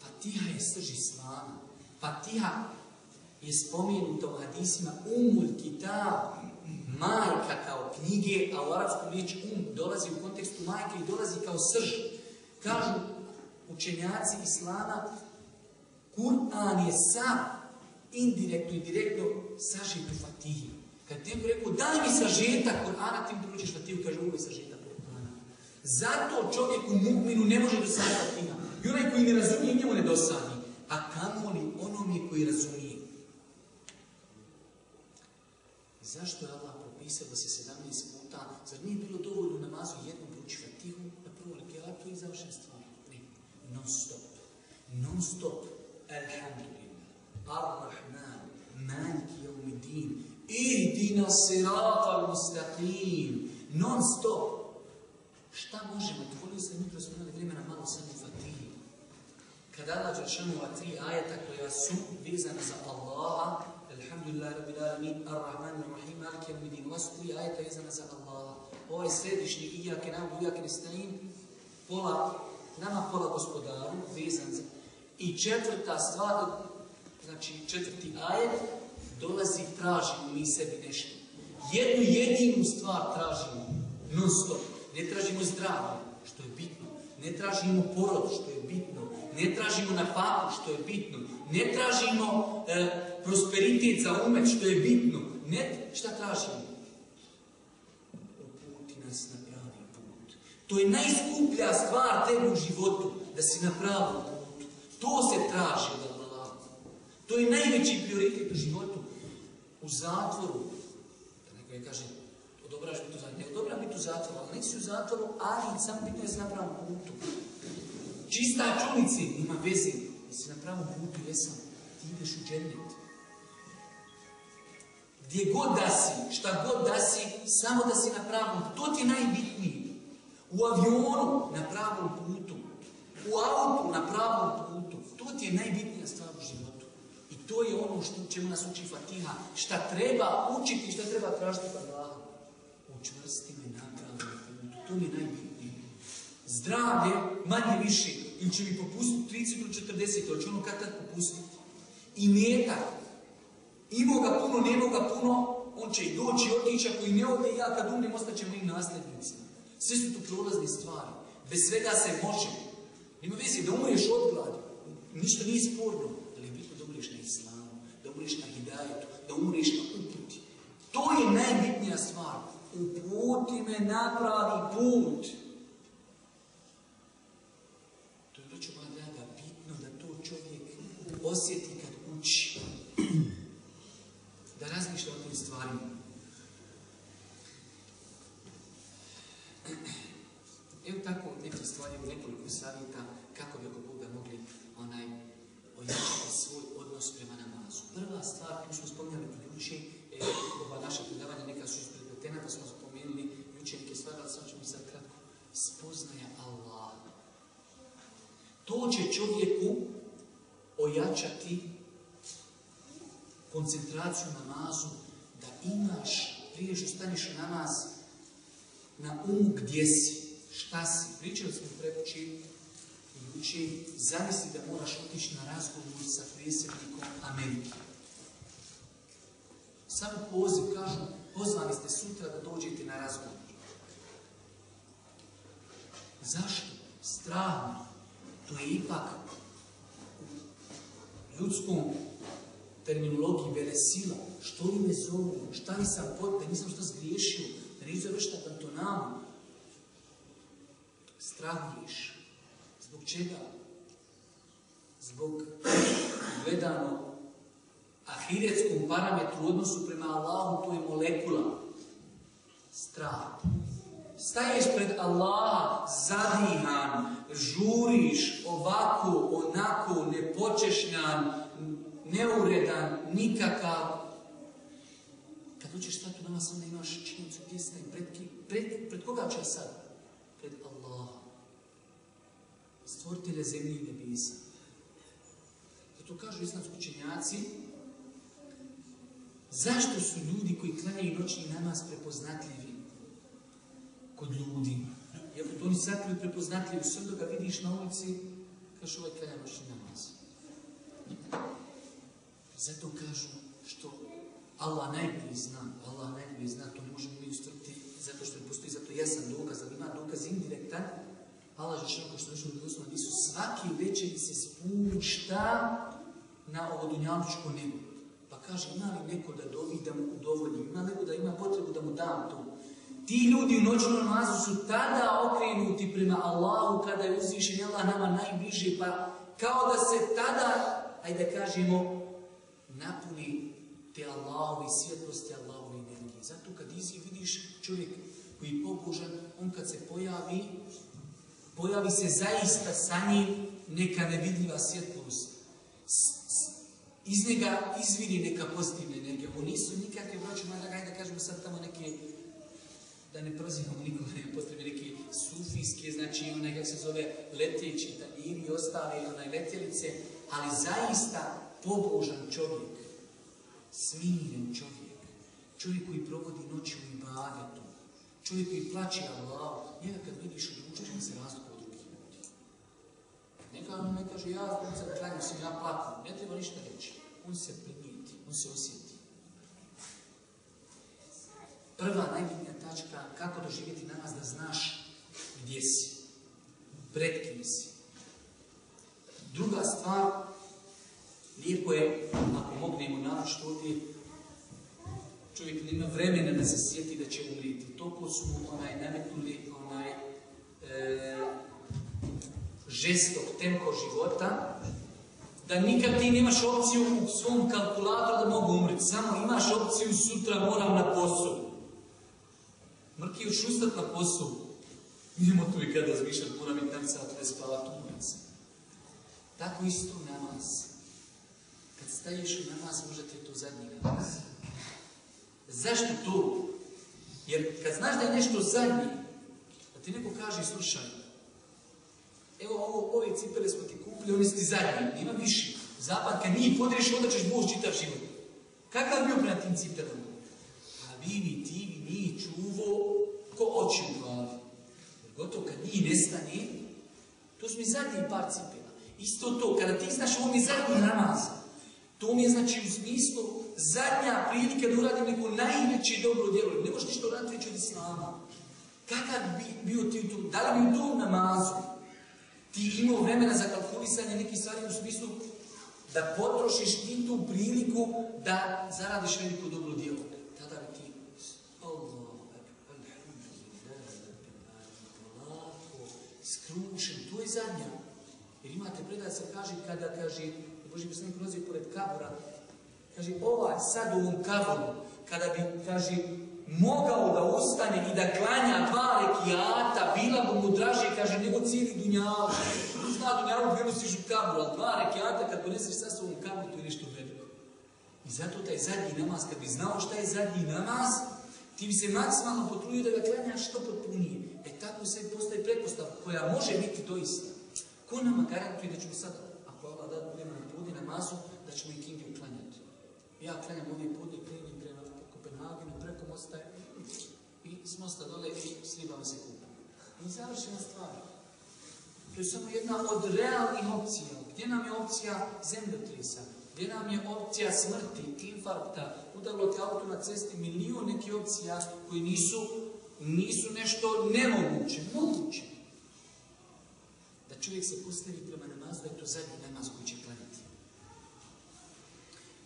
Fatiha je srž islama. Fatiha je spomenuta u hadisima umul kitab, majka kao knjige, a u arabskom riječ um dolazi u kontekstu majke i dolazi kao srž. Kažu učenjaci islama, Kur'an je sam indirektno i direktno sažet u Fatihi. Kad ti neko rekao, daj mi sažetak Kur'ana, ti mi proučiš Fatihu, kaže, ovo je sažetak Kur'ana. Zato čovjeku mu'minu ne može dosaditi Fatiha. I onaj koji ne razumije, njemu ne dosadi. A kamoli onome koji razumije. Zašto je Allah propisao da se 17 puta, zar nije bilo dovoljno namazu jednom prouči Fatihu, na prvo rekiatu i završen stvar? Ne, non stop. Non stop. Alhamdulillah. Ar-Rahman. Maliki yawmiddin. Ihdina sirata al-mustaqim. Non stop. Šta možemo? Dovolio se mi kroz imali vremena malo samo u Fatihi. Kada Allah Đeršanu ova tri ajeta koja su vezana za Allaha, Alhamdulillah, Rabbil Alamin, Ar-Rahman, Ar-Rahim, ova su tri ajeta vezana za Allaha. Ovaj središnji Iyake na'budu, Iyake nesta'in, pola, nama pola gospodaru, vezan za... I četvrta stvar, znači četvrti ajet, dolazi, tražimo mi sebi nešto. Jednu jedinu stvar tražimo, non stop. Ne tražimo zdravlje, što je bitno. Ne tražimo porod, što je bitno. Ne tražimo nafaku, što je bitno. Ne tražimo e, prosperitet za umet, što je bitno. Ne, šta tražimo? Uputi nas na pravi put. To je najskuplja stvar tebi u životu, da si na pravom putu. To se traži od Allaha. To je najveći prioritet u životu. U zatvoru, da neko je kaže, odobraš biti u zatvoru. Ne odobram biti u zatvoru, ali nisi u zatvoru, ali sam bitno je na pravom putu. Čista čunici ima veze. Jesi na pravom putu, jesam. Ti ideš u džennet. Gdje god da si, šta god da si, samo da si na pravom. To ti je najbitnije. U avionu na pravom putu. U autu na pravom putu. To ti je najbitnija stvar u životu. I to je ono što čemu nas uči Fatiha. Šta treba učiti, šta treba tražiti od Allaha. Učvrsti me na pravom. To mi je najbitnije. Zdravlje, manje više, ili će mi popustiti 30 ili 40, ili će ono kad tad popustiti. I metak. Imao ga puno, nemao ga puno, on će i doći, otići, ako i ne ode, ja kad umrem, ostaće mojim nasljednicima. Sve su to prolazne stvari. Bez svega se može. Nema veze da umreš od gladi. Ništa nije sporno. Ali je bitno da umreš na islamu, da umreš na hidajetu, da umreš na uputi. To je najbitnija stvar. Uputi me na pravi put. To je, braćo moja draga, bitno da to čovjek osjeti kad uči. Da razmišlja o tim stvarima. Evo tako neke stvari, u nekoliko savjeta kako bi oko Boga mogli onaj ojačati svoj odnos prema. Prva stvar, koju smo spominjali juče, e, ova naša predavanja neka su isprepletena, pa smo spomenuli juče neke stvari, ali sad ćemo sad kratko. Spoznaja Allah. To će čovjeku ojačati koncentraciju namazu, da imaš, prije što staniš namaz, na umu gdje si, šta si. Pričali smo prekući i uči, zamisli da moraš otići na razgovor sa predsjednikom Amerike. Samo poziv, kažu, pozvani ste sutra da dođete na razgovor. Zašto? Strah. To je ipak ljudskom terminologiji vele sila. što li me zovu, šta li sam pot, da nisam što zgriješio, da nisam vršta kantonamu. Strahuješ. Zbog čega? Zbog gledano ahiretskom parametru u odnosu prema Allahu, to je molekula. Strah. Staješ pred Allaha zadihan, žuriš ovako, onako, nepočešljan, neuredan, nikakav. Kad učiš stati u namaz, onda imaš činjenicu gdje stajem, pred, pred, pred koga ja sad? Pred Allaha. Stvoritelja zemlje i nebisa. Zato kažu islamski učenjaci, zašto su ljudi koji klanjaju noćni namaz prepoznatljivi kod ljudi? Iako to oni sakrili prepoznatljivi, sve dok ga vidiš na ulici, kažeš ovaj klanja noćni namaz. Zato kažu što Allah najbolje zna, Allah najbolje zna, to možemo mi ustrti zato što postoji zato jasan dokaz, ali ima dokaz indirektan. Allah je što što što je osnovan nisu svaki večer se spušta na ovo dunjalučko nebo. Pa kaže, ima li neko da dovi da mu udovolji, ima neko da ima potrebu da mu dam to. Ti ljudi u noćnom namazu su tada okrenuti prema Allahu kada je uzvišen Allah nama najbliže, pa kao da se tada, ajde da kažemo, napuni te Allahovi svjetlosti, Allahovi energije. Zato kad izi vidiš čovjek koji je pobožan, on kad se pojavi, pojavi se zaista sa njim neka nevidljiva svjetlost. Iz njega izviri neka pozitivna energija. Ovo nisu nikakve broće, mada ajde da kažemo sad tamo neke da ne prozivamo nikoga, ne potrebe neke sufijske, znači onaj kako se zove leteći tanjiri i ostale onaj letjelice, ali zaista pobožan čovjek, smiren čovjek, čovjek koji provodi noći u ibadetu, čovjek koji plaće Allah, njega kad vidiš u učešću se ljudi. Neka on ne kaže, ja sam klanjam se, ja platim, ne treba ništa reći. On se primijeti, on se osjeti. Prva najbitnija tačka kako doživjeti namaz da znaš gdje si, pred kim si. Druga stvar, lijepo je, ako mognemo naći ovdje, čovjek nema vremena da se sjeti da će umrijeti. Toliko su mu onaj nametnuli onaj e, žestok tempo života, da nikad ti nemaš opciju u svom kalkulatoru da mogu umriti. Samo imaš opciju sutra moram na posao. Mrki još ustat na posao. Idemo tu i kada razmišljati, moram biti nam sat da spavati. Tako isto namaz. Kad staješ u namaz, možete to zadnji namaz. Zašto to? Jer kad znaš da je nešto zadnji, da ti neko kaže, slušaj, evo ovo, ove cipele smo ti kupili, oni su ti zadnji, nema više. Zapad, kad njih podriješ, onda ćeš bož čitav život. Kakav bi prema tim cipelama? A vi, vi, ti, vi, njih čuvo, ko oči u glavi. Jer gotovo kad njih nestane, to su mi zadnji par cipela. Isto to, kada ti znaš ovo mi je zadnji namaz, to mi je znači u smislu zadnja prilika da uradim neko najveće dobro djelo. Ne možeš ništa uraditi već od islama. Kakav bi bio ti u tom, da li bi u tom namazu ti imao vremena za kalkulisanje nekih stvari u smislu da potrošiš ti tu priliku da zaradiš veliko dobro djelo. Tada bi ti skrušen, to je zadnja. Jer imate predaj se kaže kada kaže, Boži poslanik prolazi pored kabura, kaže ovaj sad u ovom kaburu, kada bi, kaže, mogao da ustane i da klanja dva rekiata, bila bi mu draže, kaže, nego cijeli dunjavu. Zna dunjavu prenosiš u kaburu, ali dva rekiata kad poneseš sa sobom kaburu, to je nešto veliko. I zato taj zadnji namaz, kad bi znao šta je zadnji namaz, ti bi se maksimalno potrudio da ga klanjaš što potpunije. E tako se postaje pretpostavka koja može biti doista. Ko nama garantuje da ćemo sad, ako Allah da budemo na podi namazu, da ćemo i kindiju klanjati. Ja klanjam ovdje prema Mosta i s mosta dole i s ribama se kupam. I završena stvar. To je samo jedna od realnih opcija. Gdje nam je opcija zemljotrisa? Gdje nam je opcija smrti, infarkta, udarilo ti auto na cesti, milijun nekih opcija koji nisu, nisu nešto nemoguće, moguće. Da čovjek se postavi prema namazu, da je to zadnji namaz koji će klanjati.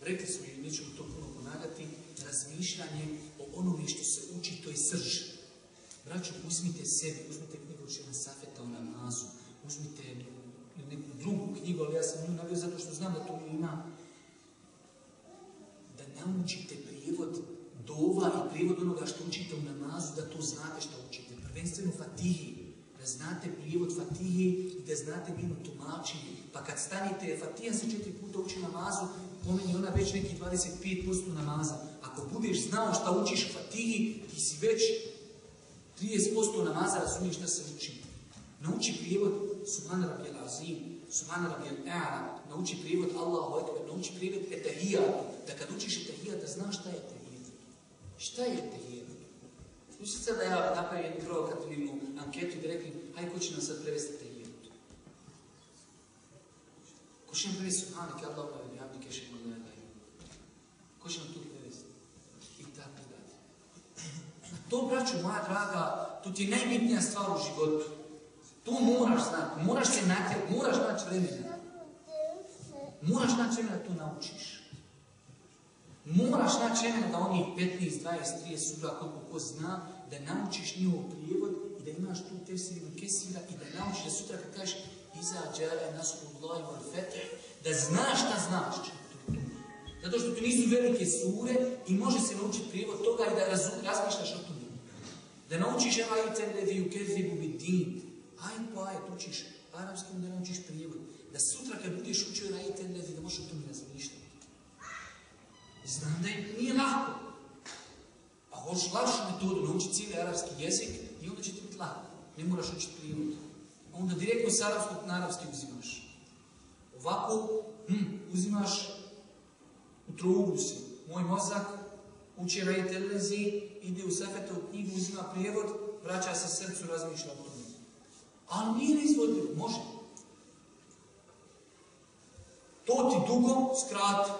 Rekli smo i nećemo to puno ponagati, razmišljanje onome što se uči, to je srž. Braćo, uzmite sebi, uzmite knjigu Šena Safeta o namazu, uzmite neku drugu knjigu, ali ja sam nju navio zato što znam da to ima. Da naučite prijevod dova i prijevod onoga što učite u namazu, da to znate što učite. Prvenstveno Fatihi, da znate prijevod Fatihi i da znate njeno tumačenje. Pa kad stanite, Fatija se četiri puta uči namazu, pomeni ona već neki 25% namaza. Ako budeš znao šta učiš Fatihi, ti si već 30% namaza razumiješ šta se uči. Nauči prijevod Subhana Rabijal Azim, Subhana Rabijal A'la, nauči prijevod Allahu Ekber, nauči prijevod Etahijatu, da kad učiš Etahijat, da znaš šta je Etahijat. Šta je Etahijat? Mislite sad da ja napravim jednu provokativnu anketu i da rekli, hajde ko će nam sad prevesti Etahijat? Ko će nam prevesti Subhanak, Allah, Javni Kešim, Allah, Ko će nam tu prevesti? I tako dalje. To, braću moja draga, to ti je najbitnija stvar u životu. Tu moraš znati, moraš se natjerati, moraš naći vremena. Moraš naći vremena da to naučiš. Moraš naći vremena da onih 15, 20, 30 sura, koliko ko zna, da naučiš njihov prijevod i da imaš tu tefsir i kesira i da naučiš da sutra kad kažeš Iza džare nasrullahi wal fetih, da znaš šta znaš. Zato što to nisu velike sure i može se naučiti prijevod toga i da razmišljaš o tome. Da naučiš ajte levi u kezibu bidin. Aj po ajet učiš arapskom da naučiš prijevod. Da sutra kad budeš učio ajte levi da možeš o tome razmišljati. Znam da je, nije lako. A hoćeš lakšu metodu naučiti cijeli arapski jezik i onda će ti biti lako. Ne moraš učiti prijevod. Onda direktno s arapskog na arapski uzimaš. Ovako, hm, uzimaš u trouglu si. Moj mozak uči radi televiziji, ide u Safetovu knjigu, uzima prijevod, vraća se srcu, razmišlja o tome. Ali nije neizvodljivo, može. To ti dugo skrati.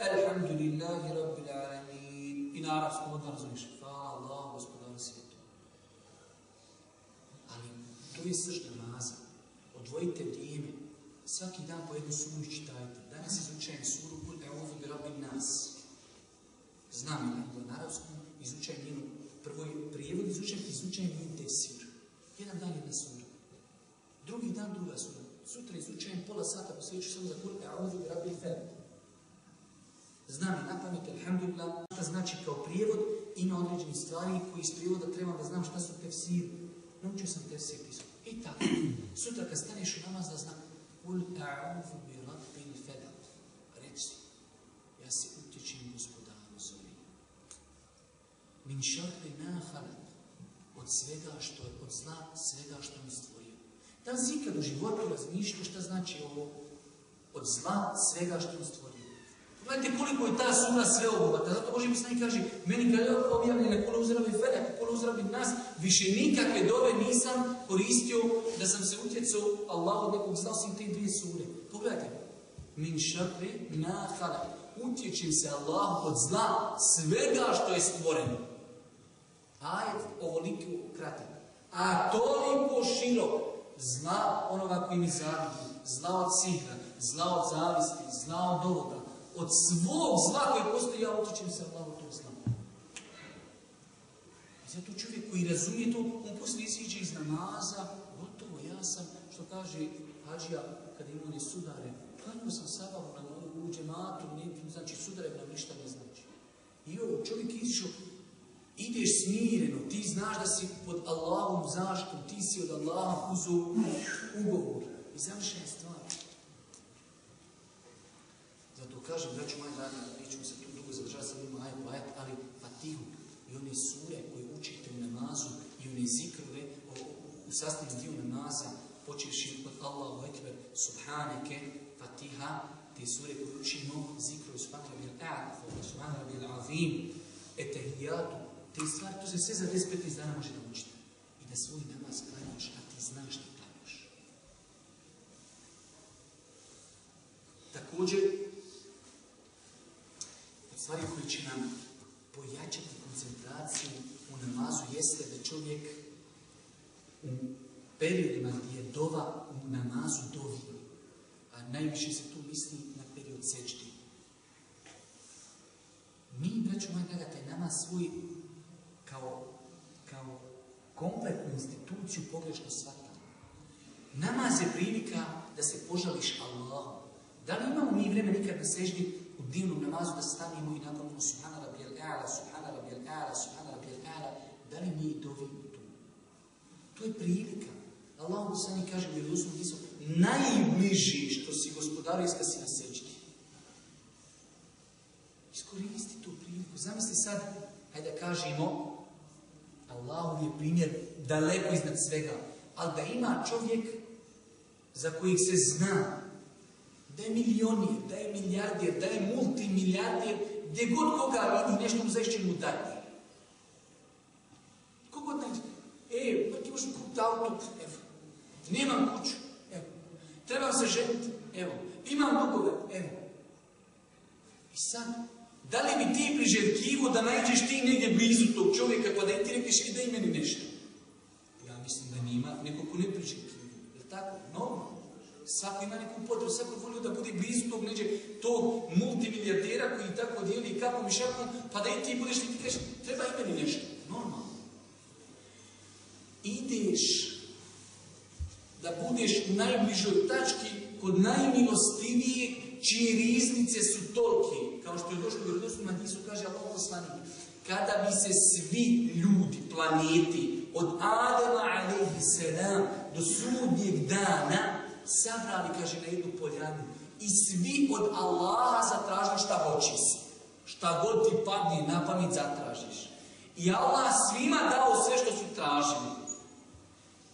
Alhamdulillahi rabbil alamin. I na arabskom odmah razumiješ. Hvala Allah, gospodar svijetu. Ali to je srž namaza. Odvojite vrijeme. Svaki dan po jednu suru čitajte. Danas izučajem suru Kul E'udhu bi Rabbin Nas. Znam je na arabskom, izučajem njenu prvo je prijevod, izučajem, izučajem njen tefsir. Jedan dan jedna sura. Drugi dan druga sura. Sutra izučajem pola sata, posveću samo za Kul E'udhu bi Rabbin Feled. Znam je na pamet, alhamdulillah, šta znači kao prijevod, ima određeni stvari koji iz prijevoda trebam da znam šta su tefsir. Naučio sam tefsir pisao. Tako. Sutra kad staneš u namaz da znam Kul a'udhu bi rabbil. Reci, ja se utječem gospodaru zori. Min šarri ma halak. Od svega što je, od zla svega što mi stvorio. Da li si ikad u životu razmišljao šta znači ovo? Od zla svega što mi stvorio. Pogledajte koliko je ta sura sveobuhvatna. Zato Boži poslanik kaže, meni kad je objavljena kolo uzrabi felak, kolo uzrabi nas, više nikakve dove nisam koristio da sam se utjecao Allah od nekog osim te dvije sure. Pogledajte. Min šarri ma halak. Utječim se Allah od zla svega što je stvoreno. Ajet ovoliko kratak. A toliko širok zla onoga koji mi zavidi, zla od sihra, zla od zavisti, zla od ovoga, od svog zla koje postoji, ja utječem se Allah od tog zla. Zato čovjek koji razumije to, on poslije iz namaza, gotovo, ja sam, što kaže Hađija, kada ima one sudare, klanio sam sabavu na u džematu, ne, znači sudare nam ništa ne znači. I ovo, čovjek izišao, ideš smireno, ti znaš da si pod Allahom zaštitom, ti si od Allaha uzu ugovor. I završena stvar. Zato kažem, braću moja draga, nećemo se tu dugo zadržati, sad ima ajet po ajet, ali Fatihu i one sure koje učite u namazu i one o, u sastavnom dio namaza, počeši od Allahu Ekber, Subhaneke, Fatiha, te sure koje učimo, zikrove Subhanaka bil A'la, Subhanaka bil Azim, Etehijatu, te stvari, to se sve za 10-15 dana može naučiti. I da svoj namaz klanjaš, a ti znaš da klanjaš. Također, stvari koji će nam pojačati koncentraciju u namazu jeste da čovjek u periodima gdje je dova u namazu dovi, a najviše se tu misli na period sečti. Mi, braću moja draga, taj namaz svoj kao, kao kompletnu instituciju pogrešno shvatamo. Namaz je prilika da se požališ Allahu. Da li imamo mi vreme nikad na seždi u divnom namazu da stanimo i nakon Subhana rabijel a'la, Subhana rabijel a'la, Subhana rabijel a'la, da li mi dovimo tu? To je prilika. Allah mu sani kaže u vjerovostom pisu, najbliži što si gospodaru iska si na. Iskoristi tu priliku. Zamisli sad, hajde da kažemo, Allahu je primjer daleko iznad svega, ali da ima čovjek za kojeg se zna da je milionir, da je milijardir, da je multimilijardir, gdje god koga vidi nešto mu zaista mu dati. Kogod nađe, e, pa ti možeš kupiti auto, evo, nemam kuću, evo, trebam se ženiti, evo, imam dugove, evo. I sad, da li bi ti priželjkivo da nađeš ti negdje blizu tog čovjeka pa da ti rekliš i da i meni nešto? Ja mislim da nima neko ko ne priželjkivo. Svako ima neku potrebu, svako volio da bude blizu tog neđe, tog multimilijardera koji tako dijeli kako mi šakom, pa da i ti budeš ti treba i meni nešto. Normalno. Ideš da budeš u najbližoj tački kod najmilostivije čije riznice su tolke, kao što je došlo u vjerodostojnom hadisu, kaže Allah poslanik, kada bi se svi ljudi, planeti, od Adama alaihi do sudnjeg dana, sabrali, kaže, na jednu poljanu i svi od Allaha zatražili šta hoćeš. Šta god ti padne na pamet zatražiš. I Allah svima dao sve što su tražili.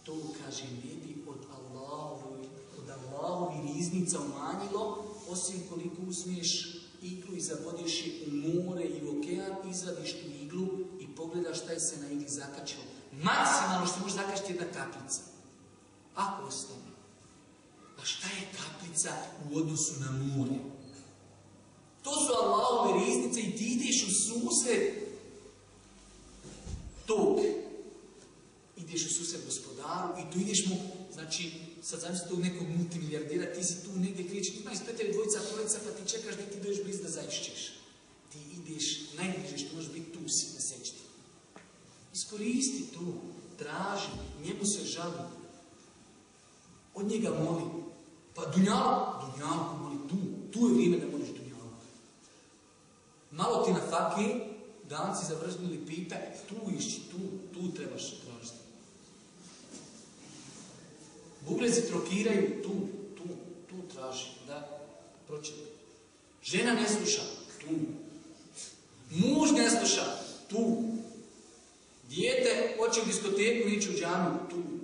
To, kaže, ne bi od Allahovi, od Allahovi riznica umanjilo, osim koliko uzmiješ iglu i zabodiš je u more i u okean, izvadiš tu iglu i pogledaš šta je se na igli zakačilo. Maksimalno što može zakačiti jedna kaplica. Ako ostane. A šta je kaplica u odnosu na more? To su Allahove riznice i ti ideš u susret tog. Ideš u susret gospodaru i tu ideš mu, znači, sad zamisli tog nekog multimilijardera, ti si tu negdje kriječi, ima ispetaju dvojica, trojica, pa ti čekaš da ti dođeš blizu da zaišćeš. Ti ideš najbliže što može biti tu si na. Iskoristi to, traži, njemu se žali. Od njega moli. Pa dunjalku, dunjalku moli tu, tu je vrijeme da moliš dunjalku. Malo ti na faki, danci zavrznili pipe, tu išći, tu, tu trebaš tražiti. Bubrezi trokiraju, tu, tu, tu traži, da pročita. Žena ne sluša, tu. Muž ne sluša, tu. Dijete hoće u diskoteku, ići u džanu, tu.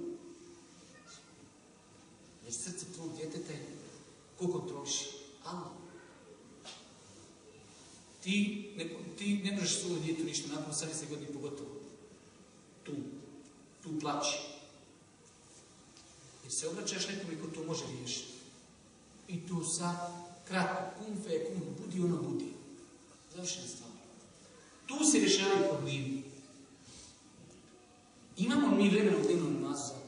Jer srce tvojeg djeteta je ko kontroliši? Allah. Ti ne, ti ne možeš svojom djetu ništa nakon 18 godina pogotovo. Tu. Tu plaći. Jer se obraćaš nekome ko to može riješiti. I tu sa kratko, kum fe kum, budi ono budi. Završena stvar. Tu se rješavaju problemi. Imamo mi vremena u dnevnom namazu.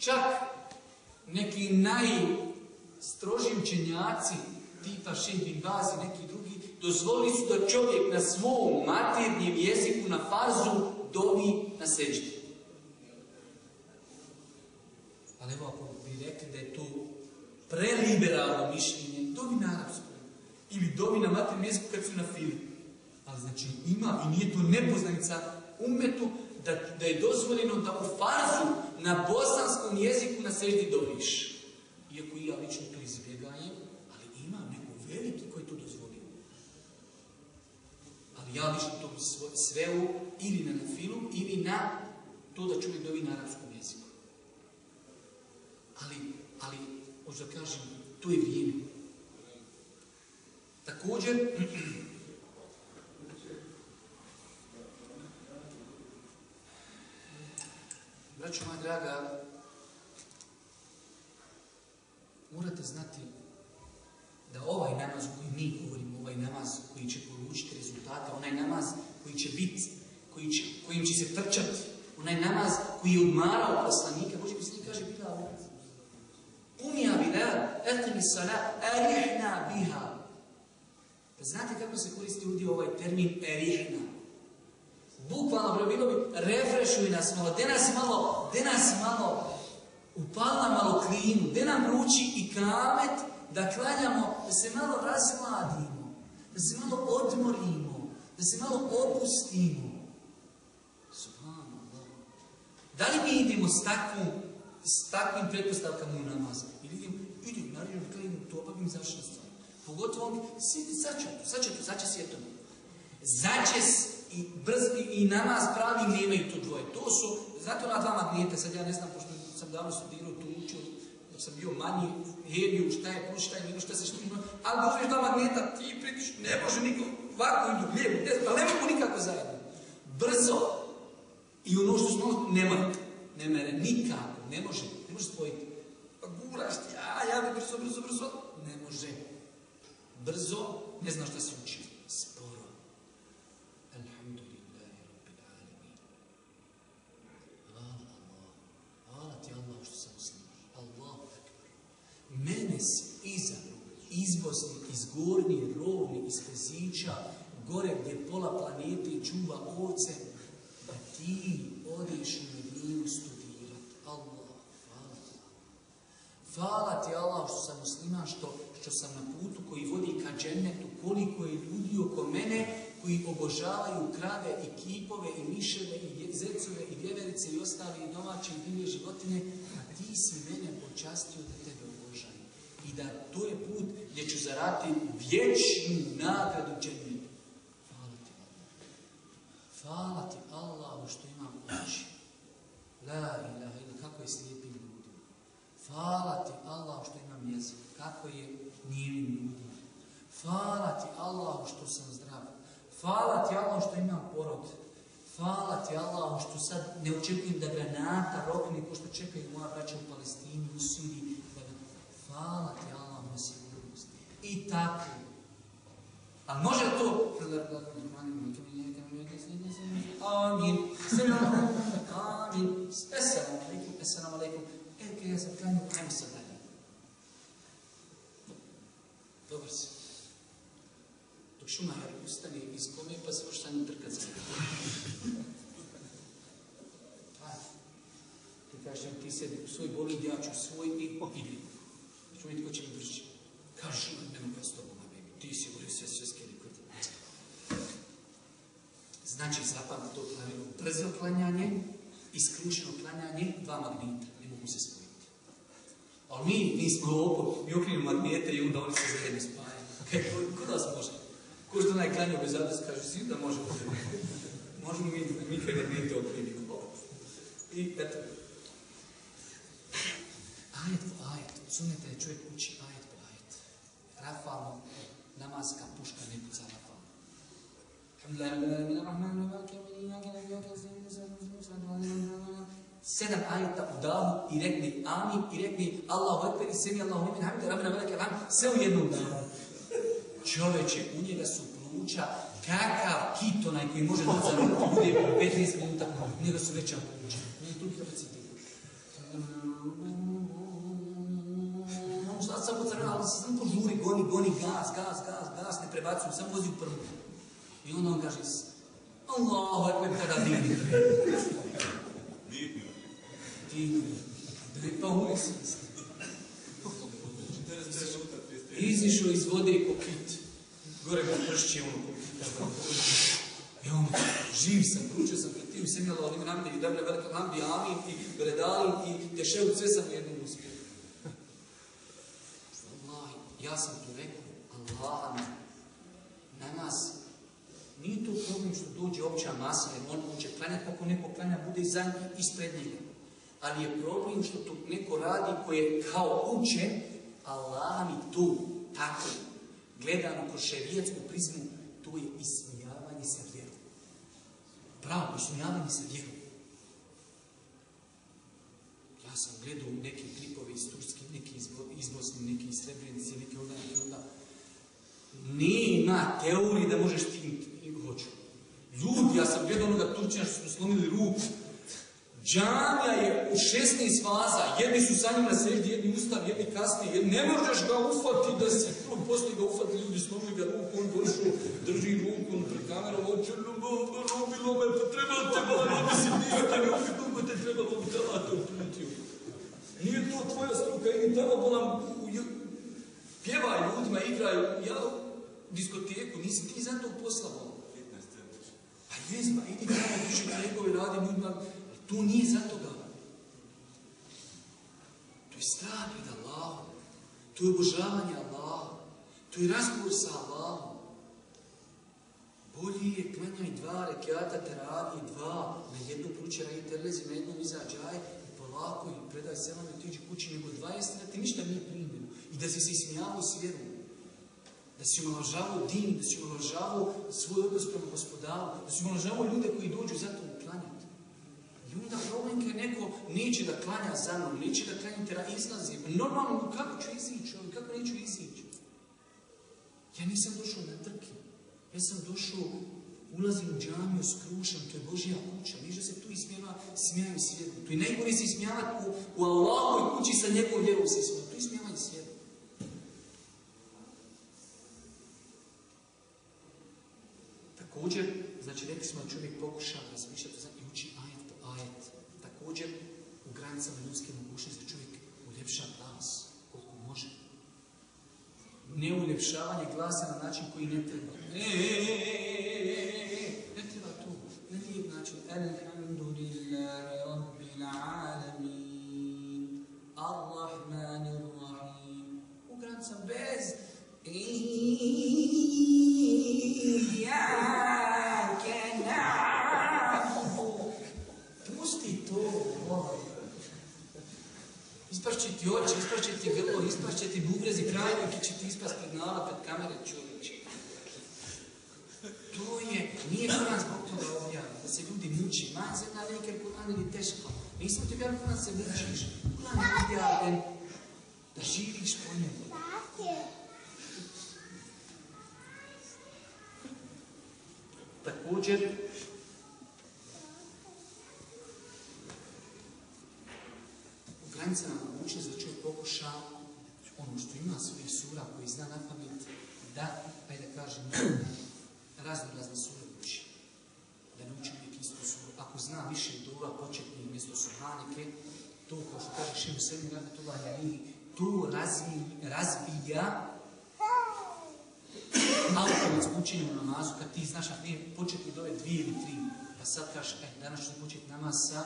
Čak neki najstroži učenjaci, tipa Šeh bin Bazi, neki drugi, dozvolili su da čovjek na svom maternjem jeziku na farzu dovi na seđi. Ali evo ako bi rekli da je to preliberalno mišljenje, dovi na arapskom. Ili dovi na maternjem jeziku kad su na fili. Ali znači ima i nije to nepoznanica umetu da, da je dozvoljeno da u farzu na bosanskom jeziku na seždi doviš. Iako i ja lično to izbjegajem, ali ima neko veliki koji to dozvolio. Ali ja lično to sveo ili na nafilu, ili na to da čovjek dovi na arapskom jeziku. Ali, ali, možda kažem, to je vrijeme. Također, Braćo moja draga, morate znati da ovaj namaz koji mi govorimo, ovaj namaz koji će polučiti rezultate, onaj namaz koji će biti, koji će, kojim će se trčati, onaj namaz koji je odmarao poslanika, Boži poslanik kaže Bilal, Umija Bilal, etmi sala, arihna biha. Pa znate kako se koristi ovdje ovaj termin erihna? Bukvalno, bre, bilo bi, refrešuj nas malo, de nas malo, de nas malo, upala malo klinu, de nam ruči i kamet da klanjamo, da se malo razmladimo, da se malo odmorimo, da se malo opustimo. Subhanallah. Da li mi idemo s takvom, s takvim pretpostavkama u namaz? Ili idemo, idem, naravno, klanjam to, pa mi završila stvar. Pogotovo on, sidi, ću, sad će svijetom. Začes i brz i, namaz pravi nemaju to dvoje. To su, znate ona dva magneta, sad ja ne znam, pošto sam davno studirao tu učio, dok sam bio manji, heliju, šta je plus, šta je minus, šta se što ima, ali uzmeš dva magneta, ti pritiš, ne može niko, ovako idu, lijevo, desno, ali ne mogu nikako zajedno. Brzo i ono što smo, nema, ne mere, nikako, ne može, ne može spojiti. Pa guraš ti, a ja bi brzo, brzo, brzo, ne može. Brzo, ne znaš šta se uči. Sporo. Alhamdulillahi Rabbil Alamin. Hvala Allah. Hvala ti Allah što sam musliman. Allahu Akbar. Mene si izabrao iz Bosne, iz Kazića, gore gdje pola planete čuva ovce, da ti odeš u Medinu studirat. Allah, hvala ti. Hvala ti Allah što sam musliman, što, što sam na putu koji vodi ka džennetu, koliko je ljudi oko mene koji obožavaju krave i kipove i miševe i zecove i vjeverice i ostale i domaće i divlje životine, a ti si mene počastio da. I da to je put gdje ću zaraditi vječnu nagradu džennetu. Hvala ti. Hvala ti Allahu što imam oči. La ilaha illa, kako je slijepim ljudima. Hvala ti Allahu što imam jezik, kako je nijemim ljudima. Hvala ti Allahu što sam zdrav. Hvala ti Allahu što imam porod. Hvala ti Allahu što sad ne očekujem da granata rokne ko što čekaju moja braća u Palestini, u Siriji. Hvala ti Allahu na sigurnost. I tako. Ali može to... Amin. Amin. Esselamu alaikum, esselamu alaikum. E, kaj ja sam klanio, ajmo sad dalje. Dobar si. Dok Šumajer ustane iz kome, pa se sam trkat za ti kažeš, ti sedi u svoj bolid, ja ću svoj i idi. Ću vidjeti ko će mi brži. Kaže nema kad s tobom, baby. Ti si voli sve sve skeli kod Znači, zapamti to pravilo. Brzo klanjanje, iskrušeno klanjanje, dva magneta, ne mogu se spojiti. Ali mi, mi smo ovo, mi okrenemo magnete i onda oni se zajedno spajaju. Kaj, ko, ko da se može? Ko što onaj klanjao bez adres, kaže, svi da može. Možemo mi, mi kaj magnete okrenimo. I eto. Ajet po sunete je čovjek uči ajet po ajet. Rafalno, namaska puška ne puca rafalno. Sedam ajeta u dahu i rekni amin i rekni Allahu ekber i semi Allahu imin hamid rabbina velike vam sve u jednom dahu. Čoveče, u njega su pluća kakav kit onaj koji može da zavrti bude u 15 minuta, u njega su veća pluća. Prebacuju, samo vozi u prvu. I onda on kaže, Allahu ekber kada digni. Digni. Da je pa uvijek Izišao iz vode ko kit. Gore ga pršće ono ko. I on, živ sam, pručio sam pred tim, sem jela onim namde i deble velike namdi, amin, i bredalim, i teševu, sve sam jednom uspio. Wallahi, ja sam tu rekao, Allah nam, na nas, nije to problem što dođe opća masa, jer on, će klanjati kako neko klanja, bude za ispred njega. Ali je problem što to neko radi koji je kao uče, Allah mi tu, tako, gledano kroz šerijetsku prizmu, to je ismijavanje sa vjerom. Pravo, ismijavanje sa vjerom. Ja sam gledao neke klipove iz Turske, neki iz Bosne, neki iz Srebrenice, neki onda, neki onda. Nema teorije da možeš ti i hoću. Ljudi, ja sam gledao onoga Turčina što su mu slomili ruku. Džamija je u 16 faza. Jedni su sa njim na seždi, jedni ustav, jedni kasnije. Ne možeš ga ufati da si tu, poslije ga ufati, ljudi slomili ga ruku, on došao, drži ruku, on pred kamerom, oče, robilo me, pa treba te malo, mislim, nije te ruku, dugo te treba obdavati, uputio. Nije to tvoja struka, idi tamo bolam, pjevaj ljudima, igraju, ja diskoteku, nisi ti za to poslao. Pa jes, pa idi tamo, više njegove radi ljudima, to nije za toga. To je strah pred Allahom. To je obožavanje Allaha. To je razgovor sa Allahom. Bolje je klanjaj dva rekiata teravije, dva, na jednu pruče radi telezi, na jednom izađaj i polako i predaj selam i tiđi kući, nego dva da ti ništa nije primljeno. I da si se ismijavao s vjerom. Da si umaložavao din, da si umaložavao svoj odnos prema gospodaru, da si umaložavao ljude koji dođu zato uklanjati. I onda problem kad neko neće da klanja za mnom, neće da klanja tera izlazi. Pa normalno, kako ću izići? Kako neću izići? Ja nisam došao na trke. Ja sam došao, ulazim u džamiju, skrušam, to je Božja kuća. Da se tu ismijeva, smijaju svijetu. Tu je najgore se ismijavati u, Allahovoj kući sa njegovom vjerom se smijeva. Tu ismijevaju svijetu. Također, znači rekli smo čovjek pokuša razmišljati i uči ajet po ajet. Također, u granicama ljudske mogućnosti da čovjek uljepša glas koliko može. Ne uljepšavanje glasa na način koji ne treba. E, e, e, ne treba to. Na lijep način. Alhamdulillahi rabbil alamin. Ar-Rahmanir Rahim. U granicama bez Iyake na'budu. Pusti to, molim. Ispašće ti oči, ispašće ti grlo, ispašće ti bubrezi, krajnjaki će ti ispast pred nala, pred kamere čovječe. To je, nije Kur'an zbog toga objavljen, da se ljudi muči. Ma na neke Kur'an ili teško. Nisam ti vjerujem da se mučiš. Kur'an je objavljen da živiš po njemu. Također, u granicama mogućnosti da čovjek pokuša ono što ima svojih sura koji zna na pamet, da, ajde da kažem, razne razne sure uči. Da ne uči uvijek istu suru. Ako zna više dova početnih mjesto subhanike, to kao što kaže Šim Srednji Rahmetullah to razvi, razbija automatsko učenje u namazu, kad ti znaš, ako nije početni dove dvije ili tri, pa sad kažeš, e, danas ću početi namaz sa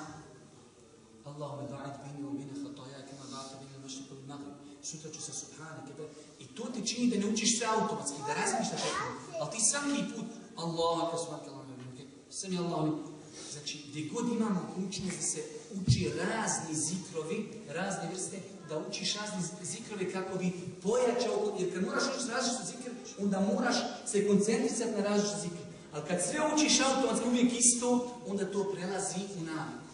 Allahume da'id bini u bine hatoja, kema da'ata bini mašni kod nagrib. Sutra ću sa subhane, kebe. I to ti čini da ne učiš sve automatski, da razmišljaš o tome. Ali ti svaki put, Allah, ako svaki Allah, sam je Allah, Znači, gdje god ima mogućnost da se uči razni zikrovi, razne vrste, da učiš razni zikrovi kako bi pojačao, jer kad moraš učiti različite zikre, onda moraš se koncentrisati na različite zikre. Ali kad sve učiš automatski uvijek isto, onda to prelazi u naviku.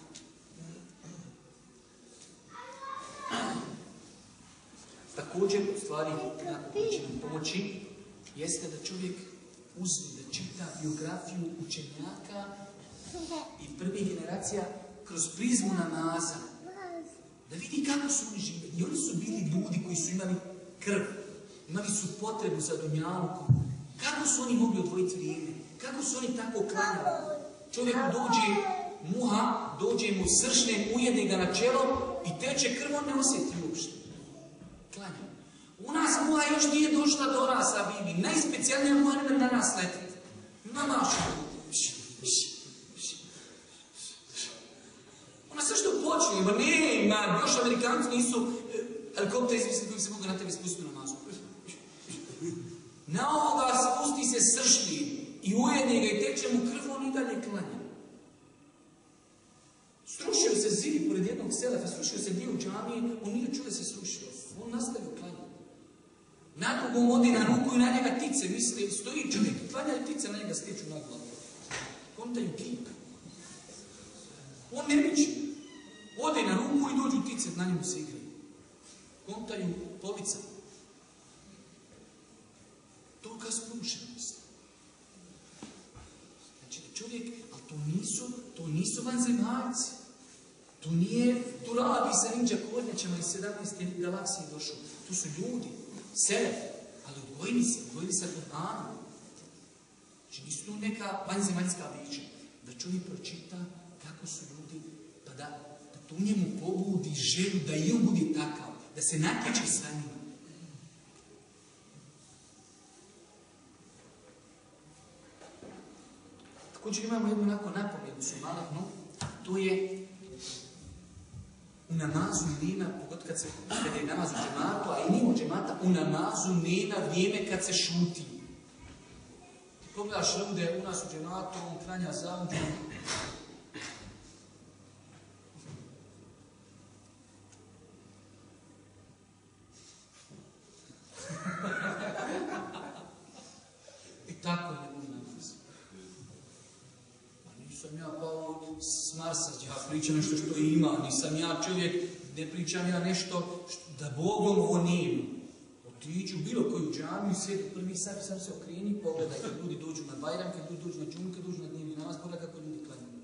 Također, u stvari, kako će nam pomoći, jeste da čovjek uzme da čita biografiju učenjaka i prvih generacija kroz prizmu namaza. Da vidi kako su oni živjeli. I oni su bili ljudi koji su imali krv. Imali su potrebu za dunjalkom. Kako su oni mogli odvojiti vrijeme? Kako su oni tako klanjali? Čovjek dođe, muha, dođe mu sršne, ujede ga na čelo i teče krv, on ne osjeti uopšte. Klanja. U nas muha još nije došla do nas, a bibi. Najspecijalnija muha ne na nas letiti. Namašu. Ona sve što počne, ma ne, ma, još Amerikanci nisu helikopter izvisli koji se mogu na tebi spustiti na mazu. Na ovoga spusti se sršni i ujedni ga i teče mu krv, on i dalje klanja. Srušio se zid pored jednog selefa, srušio se dio džamije, on nije da se srušio. On nastavio klanjati. Nakon mu odi na ruku i na njega tice, misli, stoji čovjek, klanja i tice na njega stječu na glavu. Kontaju kip. On ne viče. Ode na ruku i dođu tice, na njemu se igraju. Kontaju polica. Tolika skrušenost. Znači čovjek, ali to nisu, to nisu vanzemaljci. Tu nije, tu radi sa ninja kornjačama iz 17. galaksije došao. Tu su ljudi, sele, ali odgojni se, odgojni se Kur'anom. Znači nisu tu neka vanjzemaljska bića. Da čovjek pročita kako su ljudi, pa da, da to u njemu pobudi želju da i on bude takav, da se natječe sa njima. Također imamo jednu onako napomenu su malatnu, to je u namazu nema, pogotovo kad se kad je namaz u džematu, a i mimo džemata, u namazu nema vrijeme kad se šuti. Ti pogledaš ljude u nas u džematu, on klanja zaunđu, I tako je u namaz. Pa nisam ja pao s Marsa, ja pričam nešto što ima, nisam ja čovjek, ne pričam ja nešto što, da Bogom ovo nema. U bilo koju džamiju, sjedi prvi sat, sam se okreni, pogledaj kad ljudi dođu na Bajram, kad ljudi dođu na džumu, kad dođu na dnevni namaz, pogledaj kako ljudi klanjaju.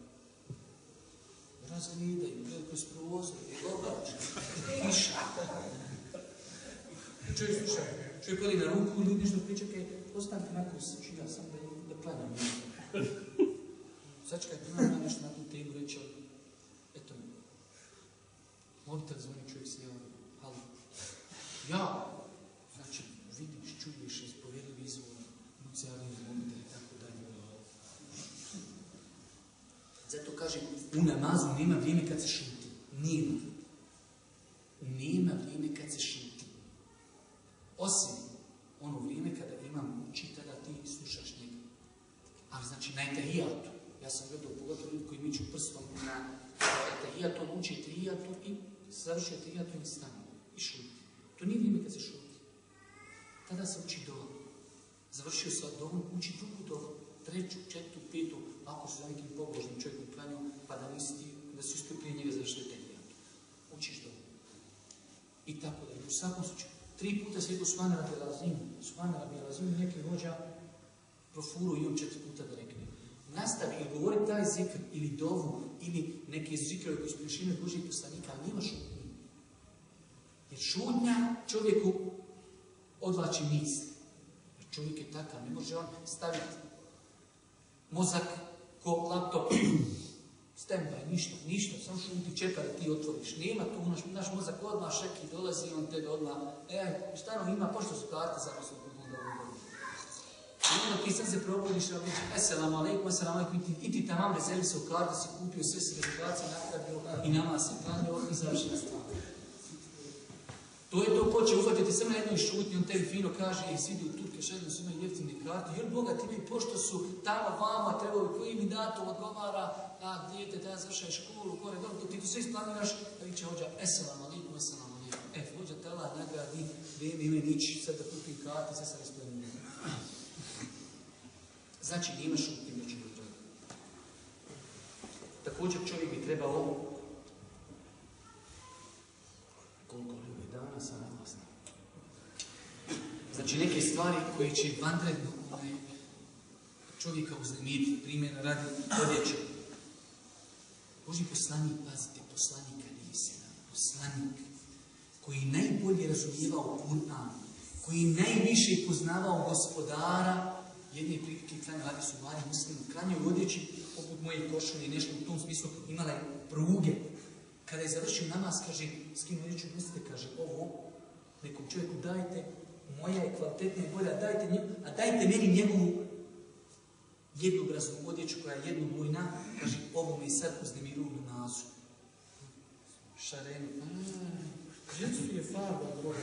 Razgledaju, gledaju kroz prozor, je obač, kiša. Čovjek sluša, čovjek voli na ruku, ljudi nešto priča, kaj, ostanite nakon se ja sam da, da klanjam. Sad kad imam ja nešto na tu temu reći, mobitel zvoni čovjek se javlja, halo. Ja, znači, vidiš, čuješ iz povjerljivi izvora, se javljaju i tako dalje. Zato kažem, u namazu nema vrijeme kad se šuti. Nema. Nema vrijeme kad se šuti. Osim ono vrijeme kada imam uči, tada ti slušaš njega. Ali znači na etahijatu. Ja sam gledao pogotovo ljudi koji miču prstom na etahijatu, on uči etahijatu i završi etahijatu i stane. I šuti. To nije vrijeme kad se šuti. Tada se uči dova. Završio sa dovom, uči drugu dovu. Treću, četvrtu, petu, ako su za nekim pobožnim čovjekom klanjao, pa da nisi ti, da si uspio prije njega završiti etahijatu. Učiš dovu. I tako da. U svakom slučaju, tri puta se rekao Subhana Rabbi Lazim, Subhana Rabbi Lazim, neki vođa profuru i on četiri puta da rekne. Nastavi ili govori taj zikr ili dovu ili neke zikrove koji su prišine Božih poslanika, ali nema šutnje. Jer šutnja čovjeku odlači misli. Jer čovjek je takav, ne može on staviti mozak ko laptop Stempaj, ništa, ništa, samo šuti, čeka da ti otvoriš. Nema tu, naš, naš mozak odmah šeki, dolazi on tebe odmah, e, šta nam ima, pošto su karte za I ti sad se probudiš, a biće, eselam alaikum, eselam alaikum, i ti tamam vezeli se u kartu, si kupio sve se rezervacije, napravio i nama se klanio i stvar. To je to ko će uhvatiti samo na jednoj šutnji, on tebi fino kaže, i sidi u Turke, šedno su imaju jeftine karte, jer Boga ti mi, pošto su tamo vama, trebali koji mi datum odgovara, a dijete, da završaj školu, gore, dobro, ti to sve isplaniraš, a vi će hođa, eselam alikum, eselam alikum. E, hođa tela nagradi, vrijeme ime nići, sad da kupim karte, sve sam isplanirao. Znači, nemaš šutnje među ljudima. Također čovjek bi trebao koliko ljudi dana sam naglasno. Znači neke stvari koje će vanredno onaj, čovjeka uznemiriti, primjera radi odjeće. Boži poslanik, pazite, poslanik Alisena, poslanik koji najbolje razumijevao Kur'an, koji najviše poznavao gospodara, jedne prilike klanja radi su mladi muslimi, klanjaju odjeći poput moje košulje, nešto u tom smislu, imala je pruge, kada je završio namaz, kaže, skinu odjeću, kaže, ovo, nekom čovjeku dajte, moja je kvalitetna i bolja, dajte njemu, a dajte meni njegovu jednobraznu odjeću koja je jednobojna, kaže, ovo mi sad uznemiru u namazu. Šarenu, Ženski je farba, broja.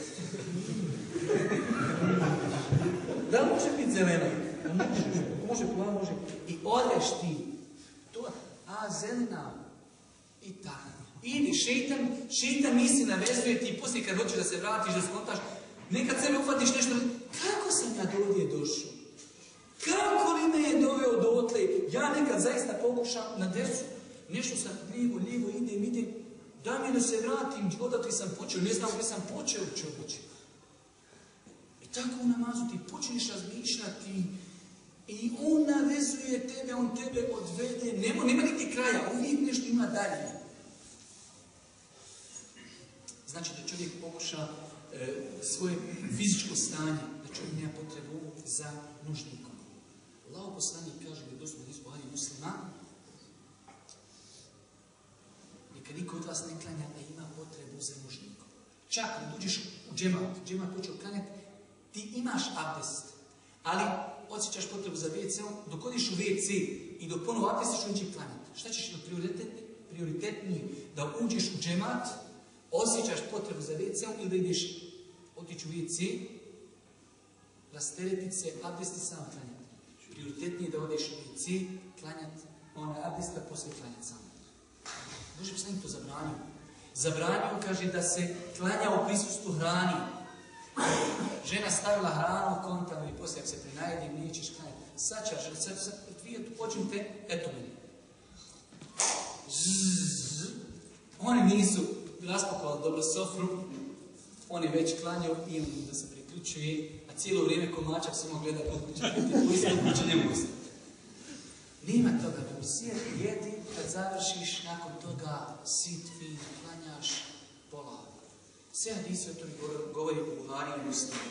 da može biti zelena? Može, može može. I odeš ti. To, a zelena. I tako. Idi, šeitan, šeitan misli navezuje ti poslije kad hoćeš da se vratiš, da skontaš, nekad sebe uhvatiš nešto, kako sam ja do ovdje došao? Kako li me je doveo do otle? Ja nekad zaista pokušam na desu, nešto sam lijevo, lijevo, idem, idem, da mi da se vratim, odakle sam počeo, ne znam gdje sam počeo čovječe. I tako u namazu ti počneš razmišljati i on navezuje tebe, on tebe odvede, nema, nema niti kraja, uvijek nešto ima dalje. Znači da čovjek pokuša e, svoje fizičko stanje, da čovjek nema potrebu za nužnikom. Allah poslanik kaže da doslovno iz Buhari muslima, neka niko od vas ne klanja da ima potrebu za nužnikom. Čak kad uđeš u džemat, džemat počeo klanjati, ti imaš abdest, ali osjećaš potrebu za WC-om, dok odiš u WC i dok ponovo abdestiš, on će klanjati. Šta ćeš na prioritetni? Prioritetniji da uđeš u džemat, osjećaš potrebu za WC-om ili da ideš otići u WC, rasteretiti se, abdesti sam klanjati. Prioritetnije da odeš u WC, klanjati, onaj abdest, a poslije klanjati sam. Boži poslanik to zabranio. Zabranio, kaže, da se klanja u prisustvu hrani. Žena stavila hranu u kontanu i poslije, se prinajedim, nećeš klanjati. Sad ćeš, sad, sad, dvije, počnite, eto meni. Oni nisu raspakovali dobro sofru, oni već klanjaju i da se priključuje, a cijelo vrijeme komačak samo gleda kako će biti pusti, kako će. Nema toga, da sjedi, jedi, kad završiš, nakon toga sit, fin. Sve hadisi o tome govori- u Buhari i Muslimu.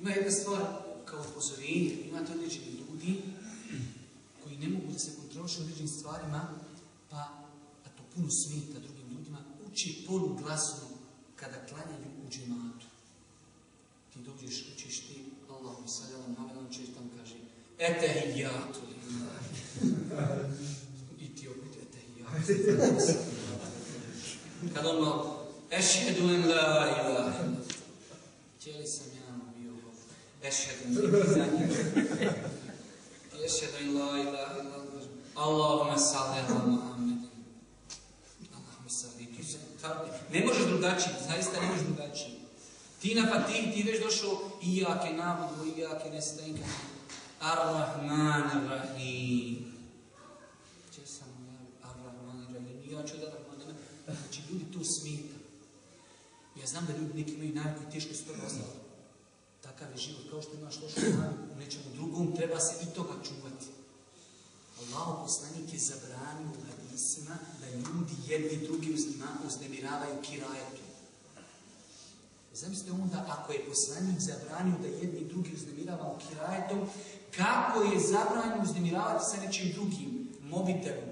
Ima jedna stvar kao upozorenje, imate određeni ljudi koji ne mogu da se kontrolišu određenim stvarima, pa, a to puno smeta drugim ljudima, uči poluglasno kada klanjaju u džematu. Ti dođeš, učiš ti, Allahu sallam, Muhammed, on etehijatu. I ti opet etehijatu. Kad on malo, ešhedu en la ilaha. Htjeli sam ja bio ešhedu en la Ešhedu en la ilaha. Allahumma salli ala Muhammed. Allahumma salli. Ti se, ne možeš drugačije, zaista ne možeš drugačije. Ti na fatih, ti već došao Iyake nabudu, Iyake nestainka. Ar-Rahman Ar-Rahim. Če sam ja, Ar-Rahman Ar-Rahim. Ja ću da Ar-Rahman. Znači, ljudi to smeta. Ja znam da ljudi neki imaju naviku teško su to ostalo. Takav je život, kao što imaš lošu naviku u nečemu drugom, treba se i toga čuvati. Allah poslanik je zabranio hadisima da ljudi jedni drugi uznima- uznemiravaju kirajetu. Zamislite onda, ako je poslanik zabranio da jedni drugi uznemiravaju kirajetom, kako je zabranio uznemiravati sa nečim drugim, mobitelom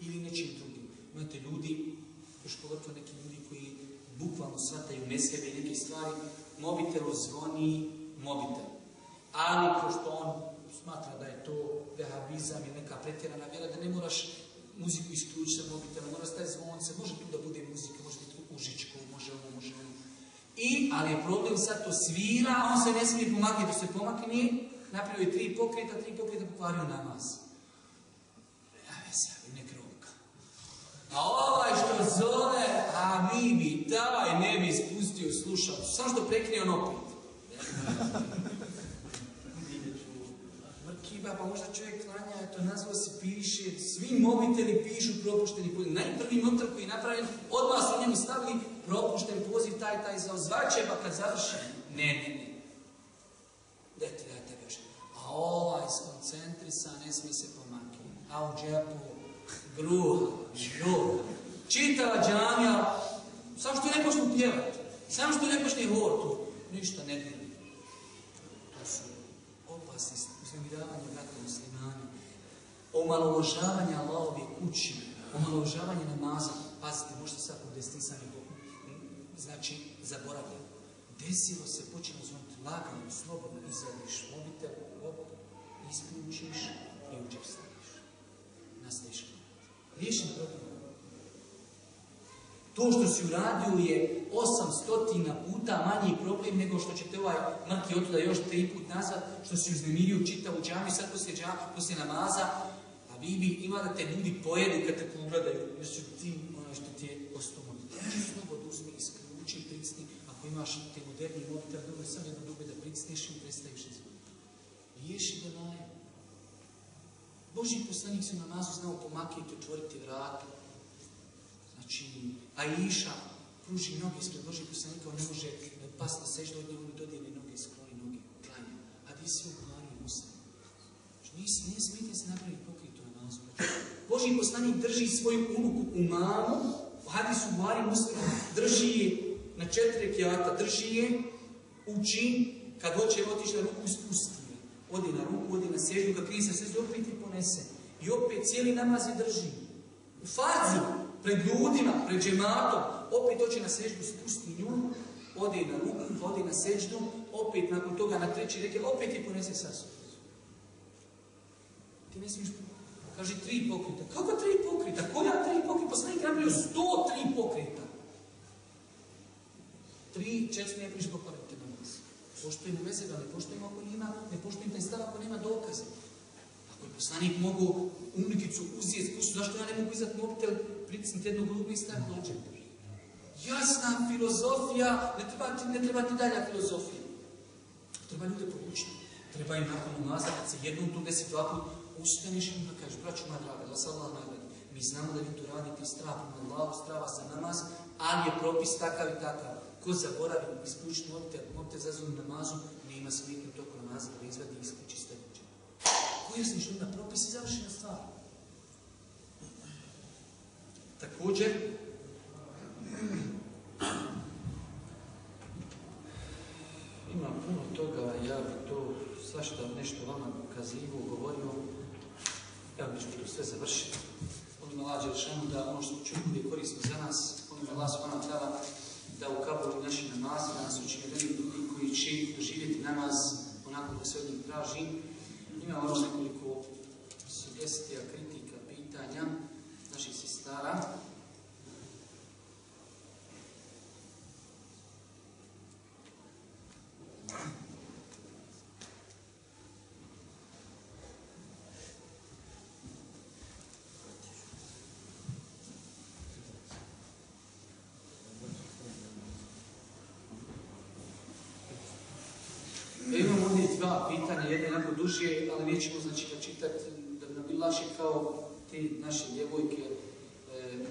ili nečim drugim. Imate ljudi, još pogotovo neki ljudi koji bukvalno shvataju mesebe i neke stvari, mobitelu zvoni mobitel. Ali, pošto on smatra da je to vehabizam ili neka pretjerana vjera, da ne moraš muziku isključiti sa mobitela, mora staviti zvonce, može tu da bude muzika, može biti užičko, može ovo, može ono. I, ali je problem sad to svira, on se ne smije pomaknuti, da se pomakne, napravio tri pokreta, tri pokreta pokvario namaz. Jave se, javi nek. A ovaj što zove, a mi bi taj ne bi ispustio slušao, samo što prekne on opet. Mrkiba, pa možda čovjek klanja, eto, nazva se piše, svi mobiteli pišu propušteni poziv. Najprvi motor koji je napravljen, odmah su njemu stavili propušten poziv, taj, taj, zaozvaće, pa kad završi, ne, ne, ne. Dajte, dajte, beže. A ovaj skoncentrisan, ne smije se pomaknuti. A u džepu, gruha, žuha. Čitava džamija, samo što ne počnu pjevati, samo što ne počne hor tu, ništa ne dira. To su opasni uznemiravanje brata muslimana, omalovažavanje Allahove kući, omalovažavanje namaza. Pazite, možda sad u desnisani znači zaboravlja. Desilo se, počelo zvoniti lagano, slobodno, izvadiš mobitel, op, isključiš i u klanjati. Riješen problem. To što si uradio je 800 puta manji problem nego što će te ovaj mrki otuda još tri put nazad, što si uznemirio čitavu džami, sad poslije, džami, poslije namaza, a vi bi ima da te ljudi pojedu kad te pogledaju, jer su ti ono što ti je osnovno. Slobodno uzmi, isključi, pricni, ako imaš te moderni mobitel, dobro sam jedno dube da pricniš i prestaviš izvoniti. Riješi da naje. Boži poslanik se namazu znao pomaknuti, otvoriti vrata. Znači, Aisha pruži noge ispred Božih poslanika, on ne može pasti na seždu od njega, dodijeli noge, skloni noge, klanja. Hadis je u Buhari i Muslim. Znači, ne smijete Boži poslanik drži svoju unuku u mamu, u hadisu Buhari muslima, drži je na četiri rekiata, drži je, uči, kad hoće otići na ruku, spusti je. Odi na ruku, odi na sježdu, kad krije se sve opet je ponese. I opet cijeli namaz je drži. U fazi, pred ljudima, pred džematom, opet hoće na seždu, spusti nju, odi na ruku, odi na seždu, opet nakon toga na treći reke, opet je ponese sa sobom. Ti ne smiješ Kaže tri pokrita. Kako tri pokrita? Koja tri pokrita? Poslanik napravio sto tri pokrita. Tri, četiri ne Poštojimo da ne poštojimo ako nema, ne poštojimo taj stav ako nema dokaze. Ako je poslanik mogu umnikicu uzeti, spustu, zašto ja ne mogu izdati mobitel, pritisniti jednu glubu i staviti dođe? Jasna filozofija, ne treba ti, ne treba ti dalja filozofija. Treba ljude povući. Treba im nakon kad se jednom tu deset dva put ustaneš i da kažeš, braću moja draga, da se Allah. Mi znamo da vi tu radite strah na Allahu, strava za namaz, ali je propis takav i takav. Ko zaboravi isključiti mobitel, mobitel zazvoni namazu, ne ima smetnju toku namaza da izvadi i isključi steguće. Pojasniš onda propis i završena stvar. Također, ima puno toga, ja bi to svašta nešto vama ukazivo, govorio, ja bih to sve završio. Molim Đelšanu da ono što čujem bude korisno za nas, molim Allah Subhanahu da u kabulu naši namazi, da nas učine ljudi koji će doživjeti namaz onako kako se od njih traži. Ima ono nekoliko sugestija, kritika, pitanja naših sestara. Dva pitanja, jedno je onako duže, ali nećemo znači ga čitati da bi nam bilo lakše kao te naše djevojke e,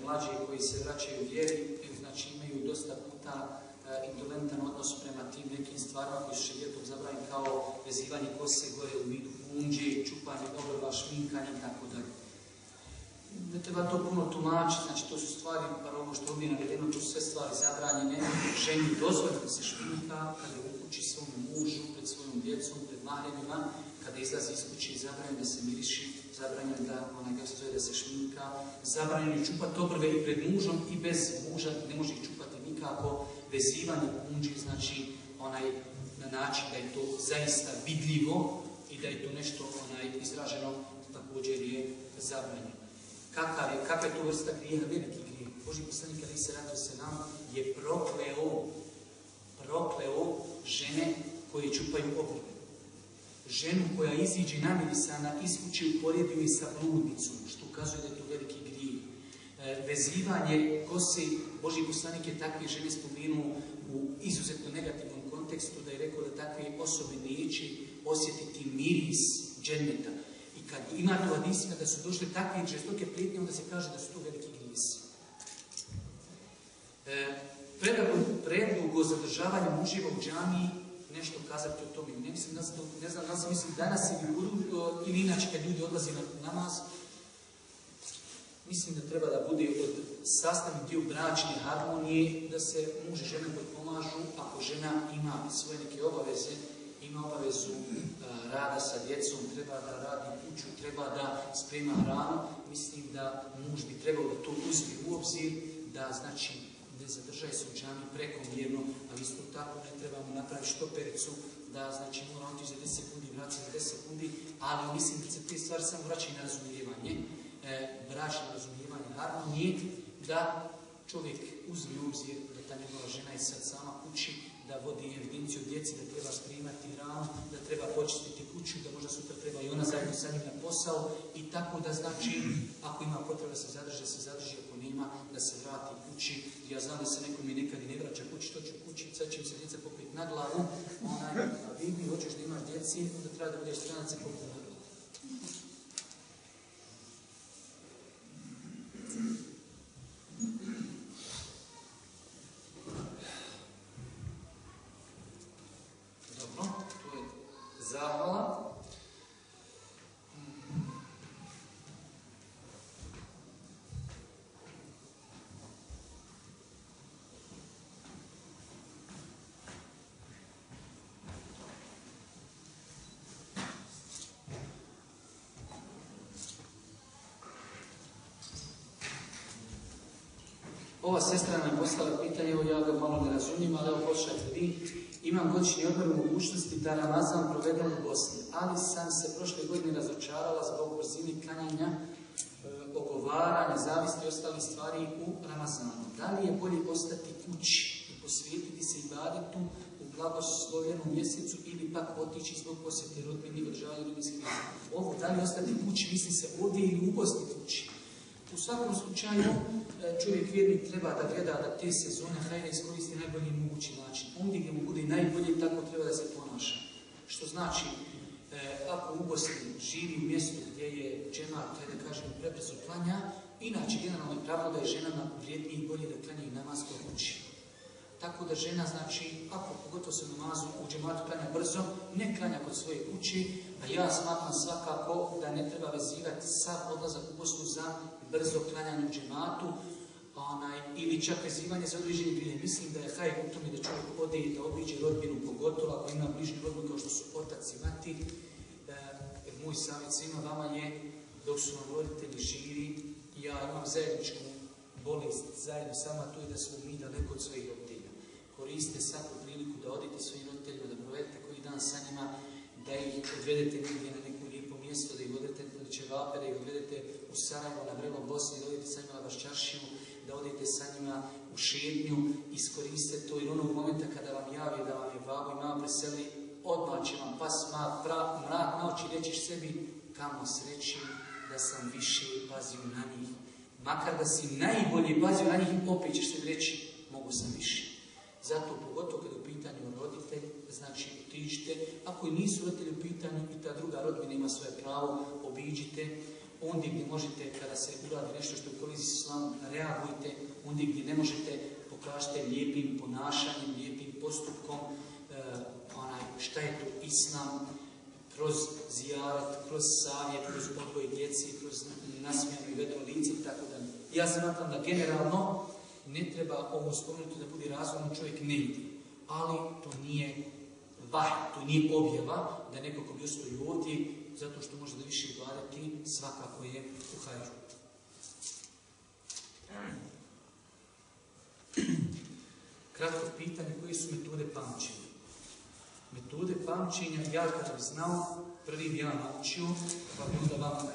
mlađe koji se vraćaju vjeri, znači imaju dosta puta e, indolentan odnos prema tim nekim stvarima koji su šerijetom zabranjeni kao vezivanje kose gore u vidu punđe, čupanje obrva, šminkanje i tako dalje. Ne treba to puno tumačiti, znači to su stvari, bar ovo što ovdje navedeno, to su sve stvari zabranjene. Ženi dozvoljeno da se šminka kada uči svom mužu, pred svojom djecom, pred mahrenima, kada izlazi iz kuće, zabranjeno da se miriši, zabranjeno da onaj ga se da se šminka, zabranjeno je čupati obrve i pred mužom i bez muža, ne može ih čupati nikako, vezivanje punđi, znači onaj na način da je to zaista vidljivo i da je to nešto onaj izraženo također je zabranjeno. Kakav je, kakva je to vrsta grijeha, veliki grijeh. Boži poslanik ali se nam je prokleo, prokleo žene koje čupaju obrve. Ženu koja iziđe namirisana iz kuće uporedio i sa bludnicom, što ukazuje da je to veliki grijeh. E, vezivanje kose, Boži poslanik je takve žene spomenuo u izuzetno negativnom kontekstu, da je rekao da takve osobe neće osjetiti miris dženeta kad ima to da su došle takve žestoke prijetnje, onda se kaže da su to veliki grijesi. E, predlog o zadržavanju muževa u džamiji, nešto kazati o tome. Ne, mislim, ne znam li mislim danas ili budu, ili inače kad ljudi odlaze na namaz, mislim da treba da bude od sastavni dio bračne harmonije, da se muž i žena pomažu, ako žena ima svoje neke obaveze, ima obavezu e, rada sa djecom, treba da radi kuću, treba da sprema hranu. Mislim da muž bi trebao da to uzme u obzir, da znači ne zadržaj se u džami prekomjerno, ali isto tako ne trebamo napraviti štopericu, da znači mora otići za 10 sekundi i vrati za 10 sekundi, ali mislim da se te stvari samo vraćaju na razumijevanje, e, bračne razumijevanje harmonije, da čovjek uzme obzir da ta njegova žena je sad sama kući, da vodi evidenciju djeci, da treba sprimati ranu, da treba počistiti kuću, da možda sutra treba i ona zajedno sa njim na posao i tako da znači, ako ima potreba se zadrži, se zadrži, ako nema, da se vrati kući. Ja znam da se nekom i nekad i ne vraća kući, to ću kući, sad će mi se djeca popet na glavu, onaj, a vi hoćeš da imaš djeci, onda treba da budeš stranac i popet na glavu. Ova sestra nam je poslala pitanje, ja ga malo ne razumijem, ali evo pošljajte vi. Imam godišnji odmor mogućnosti da Ramazan provedem u Bosni, ali sam se prošle godine razočarala zbog brzine klanjanja, e, ogovaranja, zavisti i ostalih stvari u Ramazanu. Da li je bolje ostati kući i posvetiti se ibadetu u blagoslovljenom mjesecu ili pak otići zbog posjeti rodbini i održavanja rodbinskih Ovo, da li ostati kući, misli se ovdje ili u Bosni kući. U svakom slučaju, e, čovjek vjernik treba da gleda da te sezone hajde iskoristi najbolji mogući način. Ondje gdje mu bude najbolje, tako treba da se ponaša. Što znači, e, ako u Bosni živi u mjestu gdje je džemat, da kažem, prebrzo klanja, inače generalno je pravilo da je ženama vrijednije i bolje da klanja i namaz kod kući. Tako da žena, znači, ako pogotovo se namazu u džematu klanja brzo, ne klanja kod svoje kući, a ja smatram svakako da ne treba vezivati sav odlazak u Bosnu za brzo klanjanje u džematu, onaj, ili čak vezivanje za određeni vrijeme. Mislim da je haj u tome da čovjek ode i da obiđe rodbinu, pogotovo ako ima bližnju rodbinu kao što su otac i mati. E, moj savjet svima vama je, dok su vam roditelji živi, ja imam zajedničku bolest zajedno sama tu i da smo mi daleko od svojih roditelja. Koriste svaku priliku da odite svojim roditeljima, da provedete koji dan sa njima, da ih odvedete negdje na mjesto, da ih odvedete na Čevape, da ih odvedete u Sarajevo, na Vrelo Bosni, da odete sa njima na Vaščaršiju, da odete sa njima u šednju, iskoriste to i onog momenta kada vam javi da vam je vago i malo preseli, odmah će vam pas mrak na oči, rećeš sebi kamo sreći da sam više pazio na njih. Makar da si najbolje pazio na njih, opet ćeš se reći, mogu sam više. Zato pogotovo kada znači otiđite. Ako i nisu roditelji u pitanju i ta druga rodbina ima svoje pravo, obiđite. Ondje gdje možete, kada se uradi nešto što je u koliziji s islamom, reagujte. Ondje gdje ne možete, pokažite lijepim ponašanjem, lijepim postupkom, e, onaj, šta je to islam, kroz zijarat, kroz savjet, kroz odgoj djeci, kroz nasmijanu i vedro lice tako da. Ja smatram da generalno ne treba ovo spomenuti da bude razumno čovjek ne ide. Ali to nije vah, to nije objava da neko ko bi ostoji ovdje zato što može da više gledati svakako je u hajru. Kratko pitanje, koje su metode pamćenja? Metode pamćenja, ja kada bi znao, prvi bi ja naučio, pa bi onda vam.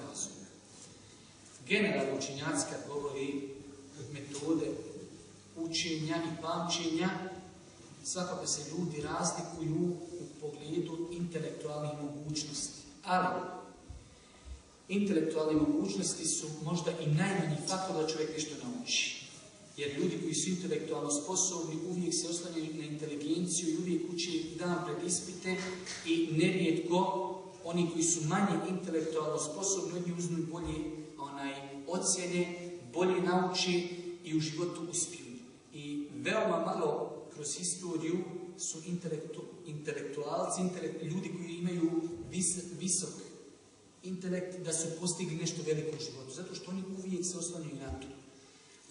Generalno učenjaci kad govori metode učenja i pamćenja, svakako se ljudi razlikuju u pogledu intelektualnih mogućnosti. Ali, intelektualne mogućnosti su možda i najmanji faktor da čovjek nešto nauči. Jer ljudi koji su intelektualno sposobni uvijek se oslanjaju na inteligenciju i uvijek uči dan pred ispite i nerijetko oni koji su manje intelektualno sposobni, oni uzmu bolje onaj, ocjene, bolje nauči i u životu uspiju. I veoma malo kroz historiju su intelektu, intelektualci, intelekt, ljudi koji imaju visok intelekt da su postigli nešto veliko u životu. Zato što oni uvijek se oslanjaju na to.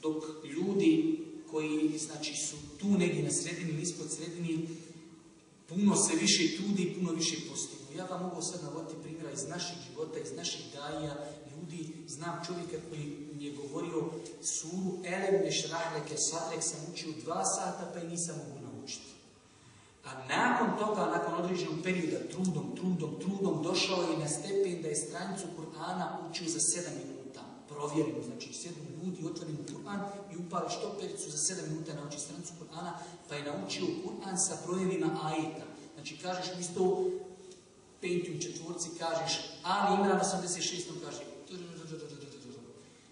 Dok ljudi koji znači, su tu negdje na sredini ispod sredini, puno se više trudi i puno više postignu. Ja vam mogu sad navoditi primjera iz naših života, iz naših daja, ljudi, znam čovjeka koji mi je govorio suru Elem Nešrahleke Sadrek sam učio dva sata pa i nisam mogu naučiti. A nakon toga, nakon određenog perioda, trudom, trudom, trudom, došao je na stepen da je stranicu Kur'ana učio za sedam minuta. Provjerimo, znači sedam ljudi otvorimo Kur'an i upali štopericu za sedam minuta nauči stranicu Kur'ana, pa je naučio Kur'an sa brojevima ajeta. Znači kažeš mi isto peti u četvorci, kažeš Ali Imran 86. kaže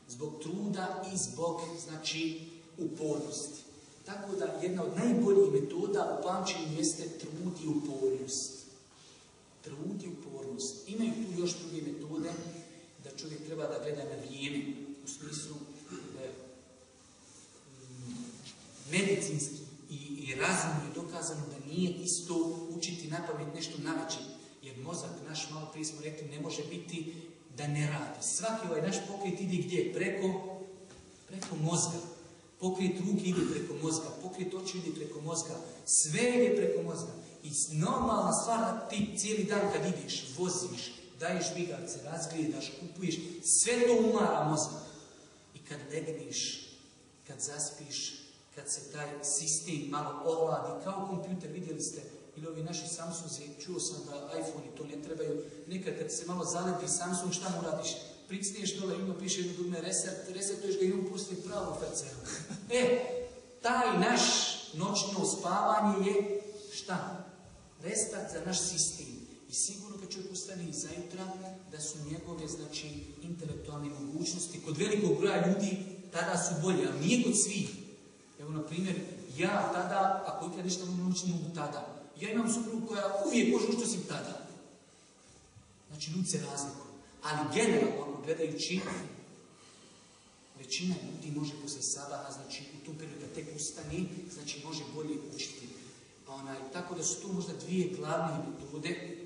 zbog truda i zbog, znači, upornosti. Tako da jedna od najboljih metoda u pamćenju jeste trud i upornost. Trud i upornost. Imaju tu još druge metode da čovjek treba da gleda na vrijeme. U smislu e, medicinski i, i razumno je dokazano da nije isto učiti na pamet nešto naveći. Jer mozak naš, malo prije smo rekli, ne može biti da ne radi. Svaki ovaj naš pokret ide gdje? Preko, preko mozga. Pokret ruke ide preko mozga, pokret oči ide preko mozga, sve ide preko mozga. I normalna stvar da ti cijeli dan kad ideš, voziš, daješ bigarce, razgledaš, kupuješ, sve to umara mozak. I kad legneš, kad zaspiš, kad se taj sistem malo ovladi, kao kompjuter, vidjeli ste, ili ovi naši Samsungi, čuo sam da iPhone to ne trebaju, nekad kad se malo zaleti Samsung, šta mu radiš? Pricniješ dole, ima piše jedno dugme reset, resetuješ ga i on pusti pravo ferceru. E, taj naš noćno spavanje je šta? Restart za naš sistem. I sigurno kad čovjek ustane i zajutra, da su njegove, znači, intelektualne mogućnosti kod velikog broja ljudi tada su bolje, ali nije kod svih. Evo, na primjer, ja tada, ako ikad nešto mogu naučiti, mogu tada. Ja imam suprugu koja uvijek može što sam tada. Znači, ljudi se razlikuju. Ali generalno, ako gledajući, većina ljudi može posle sabaha, znači u tom periodu kad tek ustani, znači može bolje učiti. Onaj, tako da su tu možda dvije glavne metode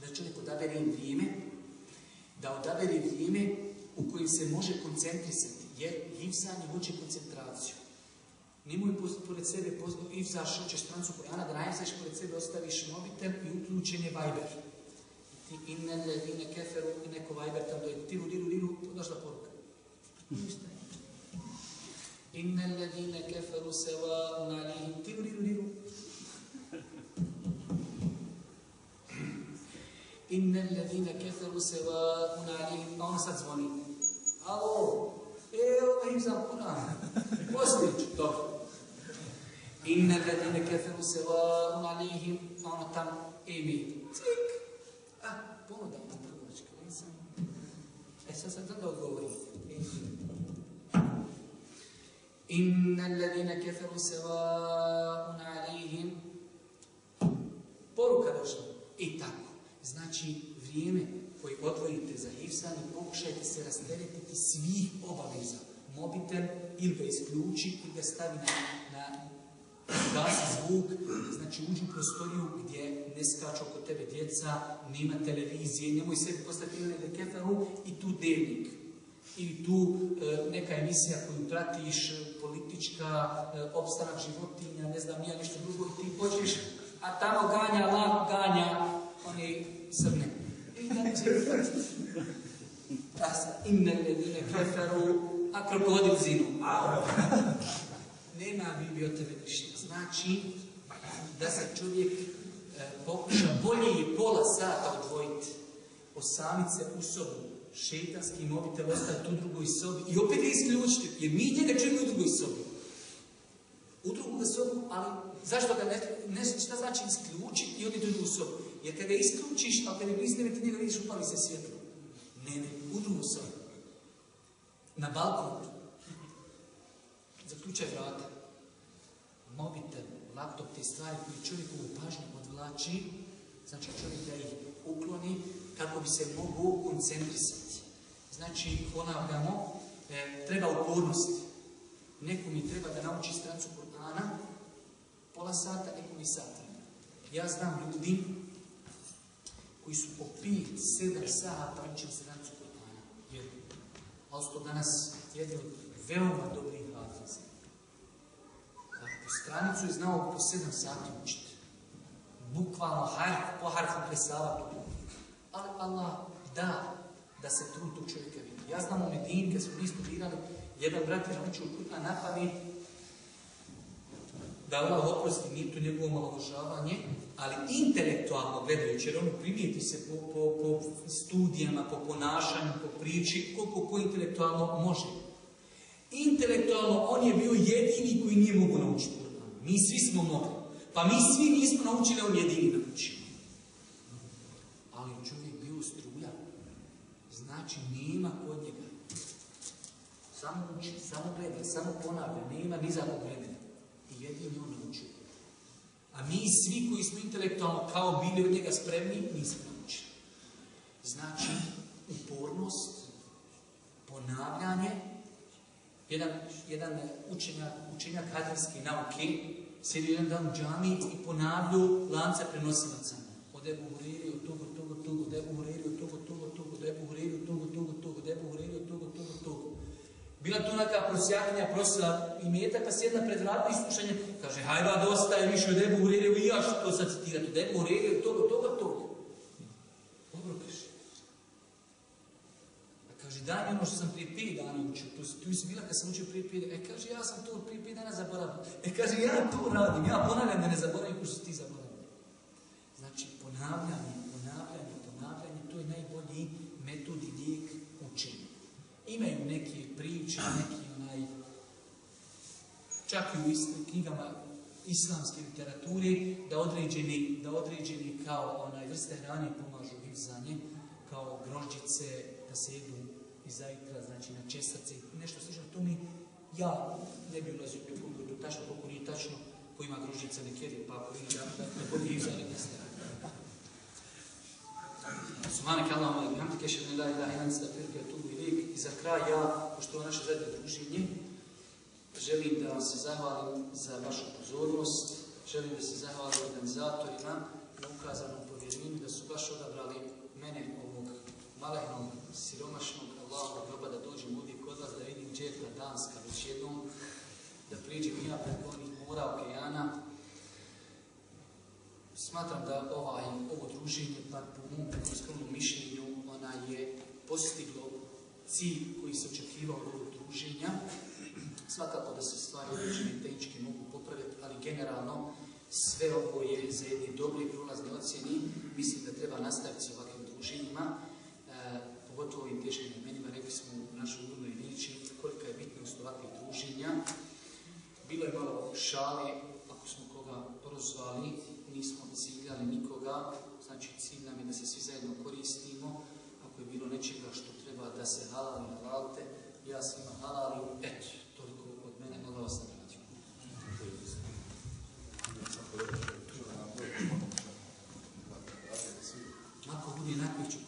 da čovjek odabere vrijeme, da odabere vrijeme u kojem se može koncentrisati, jer hifzanje hoće koncentraciju. Nemoj pored sebe ifzaš, hoćeš strancu Korana, da najfzaš pored sebe ostaviš mobitel i uključen je Viber. Ti inne ledine keferu i neko Viber tam dojde. Tiru, diru, diru, došla poruka. Inne ledine keferu seva unalihim. Tiru, diru, diru. Inne ledine keferu seva unalihim. A on sad zvoni. Alo, evo im za Kur'an. Postić, dobro. Inne ledine keferu seva unalihim. A ono tam, emi. Cik. A, ponuda na trgovačka, nisam. E sad sam da odgovorim. Inna alladhina kafaru sawa'un 'alayhim Poruka došla. I tako. Znači, vrijeme koje odvojite za hifsanje, pokušajte se rasteretiti svih obaveza. Mobitel ili ga isključi ili ga stavi na, na gasi zvuk, znači uđu u prostoriju gdje ne skaču oko tebe djeca, nema televizije, nemoj sebi postati ili keferu i tu dnevnik. I tu e, neka emisija koju pratiš, politička, e, opstanak životinja, ne znam, nija nešto drugo, i ti počneš, a tamo ganja, lak ganja, oni srne. I da će Inne ledine keferu, a krokodil zinu. Nema Bibi od tebe ništa. Znači da se čovjek e, pokuša, bolje je pola sata odvojiti, osamit se u sobu, šeitanski mobitel ostati u drugoj sobi i opet isključiti, jer mi njega čujemo u drugoj sobi. U drugu sobu, ali zašto ga ne, ne šta znači isključiti i oditi u drugu sobu? Jer ga isključiš, ali kada ga isključiš, ti njega vidiš upali se svjetlo. Ne, ne, u drugu sobu. Na balkonu. Zaključaj vrata. Mobitel, laptop, te stvari koje čovjekovu pažnju odvlači, znači čovjek da ih ukloni kako bi se mogu koncentrisati. Znači, ponavljamo, e, treba upornost. Neko mi treba da nauči strancu Kur'ana, pola sata, neko mi sata. Ja znam ljudi koji su po 5-7 sata učili strancu Kur'ana. Jer, to danas jedni od veoma dobrih hafiza. Po stranicu je znao po 7 sati učiti. Bukvalno harf po harfu presavati. Ali Allah da da se trud tog čovjeka vidi. Ja znam u Medin, kad smo mi studirali, jedan brat je naučio Kur'an na pamet, da Allah oprosti, to njegovo malovožavanje, ali intelektualno gledajući, jer ono primijeti se po, po, po studijama, po ponašanju, po priči, koliko ko intelektualno može. Intelektualno on je bio jedini koji nije mogu naučiti Kur'an. Mi svi smo mogli. Pa mi svi nismo naučili, on jedini naučio. Ali čovjek bio struja. Znači, nema kod njega. Samo uči, samo gleda, samo ponavlja, nema ni za on naučio. A mi svi koji smo intelektualno kao bili od njega spremni, nismo naučili. Znači, upornost, ponavljanje, jedan, jedan učenjak, učenjak hadijske nauke, sjedi jedan dan u džami i ponavlju lance prenosilaca. Od Ebu Huriri, od toga, od toga, od toga, od Ebu Huriri, od toga, od toga, od toga, od Ebu Huriri, od toga, od toga, od toga, od Ebu Huriri, od toga, od toga, od toga. Bila tu neka prosjakinja prosila i meta, pa sjedna pred vratom i slušanje, kaže, hajba, dosta je više od Ebu Huriri, i ja što to sad citirati, od Ebu od toga, toga, toga. Dobro kaže. A kaže, daj mi ono što sam prije pet dana učio, tu, tu si bila kad sam učio prije pet dana. E, kaže, ja sam to prije pet dana zaboravio. E, kaže, ja to radim, ja ponavljam da ne zaboravim ko što ti zaboravio. Znači, ponavljanje, ponavljanje, ponavljanje, to je najbolji metod i. Imaju neke priče, neki onaj, čak i u ist- knjigama islamske literature, da određeni, da određeni kao onaj vrste hrane pomažu hivzanje, kao grožđice, da se jedu iz zajtra, znači na česarce, i nešto slično. To mi, ja ne bi ulazio u to tačno, koliko nije tačno, ko ima grožđice ne kjeri, pa ako ima da, da bude hivzanje, ne ste. Subhanak bihamdika, ashhadu an la ilaha illa anta, astaghfiruka wa ilayk. I za kraj ja, pošto je naše zadnje druženje, želim da vam se zahvalim za vašu pozornost, želim da se zahvalim organizatorima na ukazanom povjerenju, da su baš odabrali mene, ovog malehnog, siromašnog Allahovog groba, da dođem ovdje kod vas, da vidim gdje je ta Danska već jednom, da priđem ja preko onih mora, okeana, Smatram da ovaj, ovo druženje, bar po mom skromnom mišljenju, ona je postiglo cilj koji se očekivao od ovog druženja. Svakako da se stvari određene tehnički mogu popraviti, ali generalno sve ovo je za jedni dobri prolazni ocjeni. Mislim da treba nastaviti sa ovakvim druženjima, e, pogotovo ovim teškim vremenima. Rekli smo u našoj uvodnoj riječi kolika je bitnost ovakvih druženja. Bilo je malo šale, ako smo koga prozvali, nismo ciljali nikoga, znači cilj nam je da se svi zajedno koristimo. Ako je bilo nečega što treba da se halali valte, ja sam halalim, eto, toliko od mene, Allah sam nagradi. Ako budi nakon ću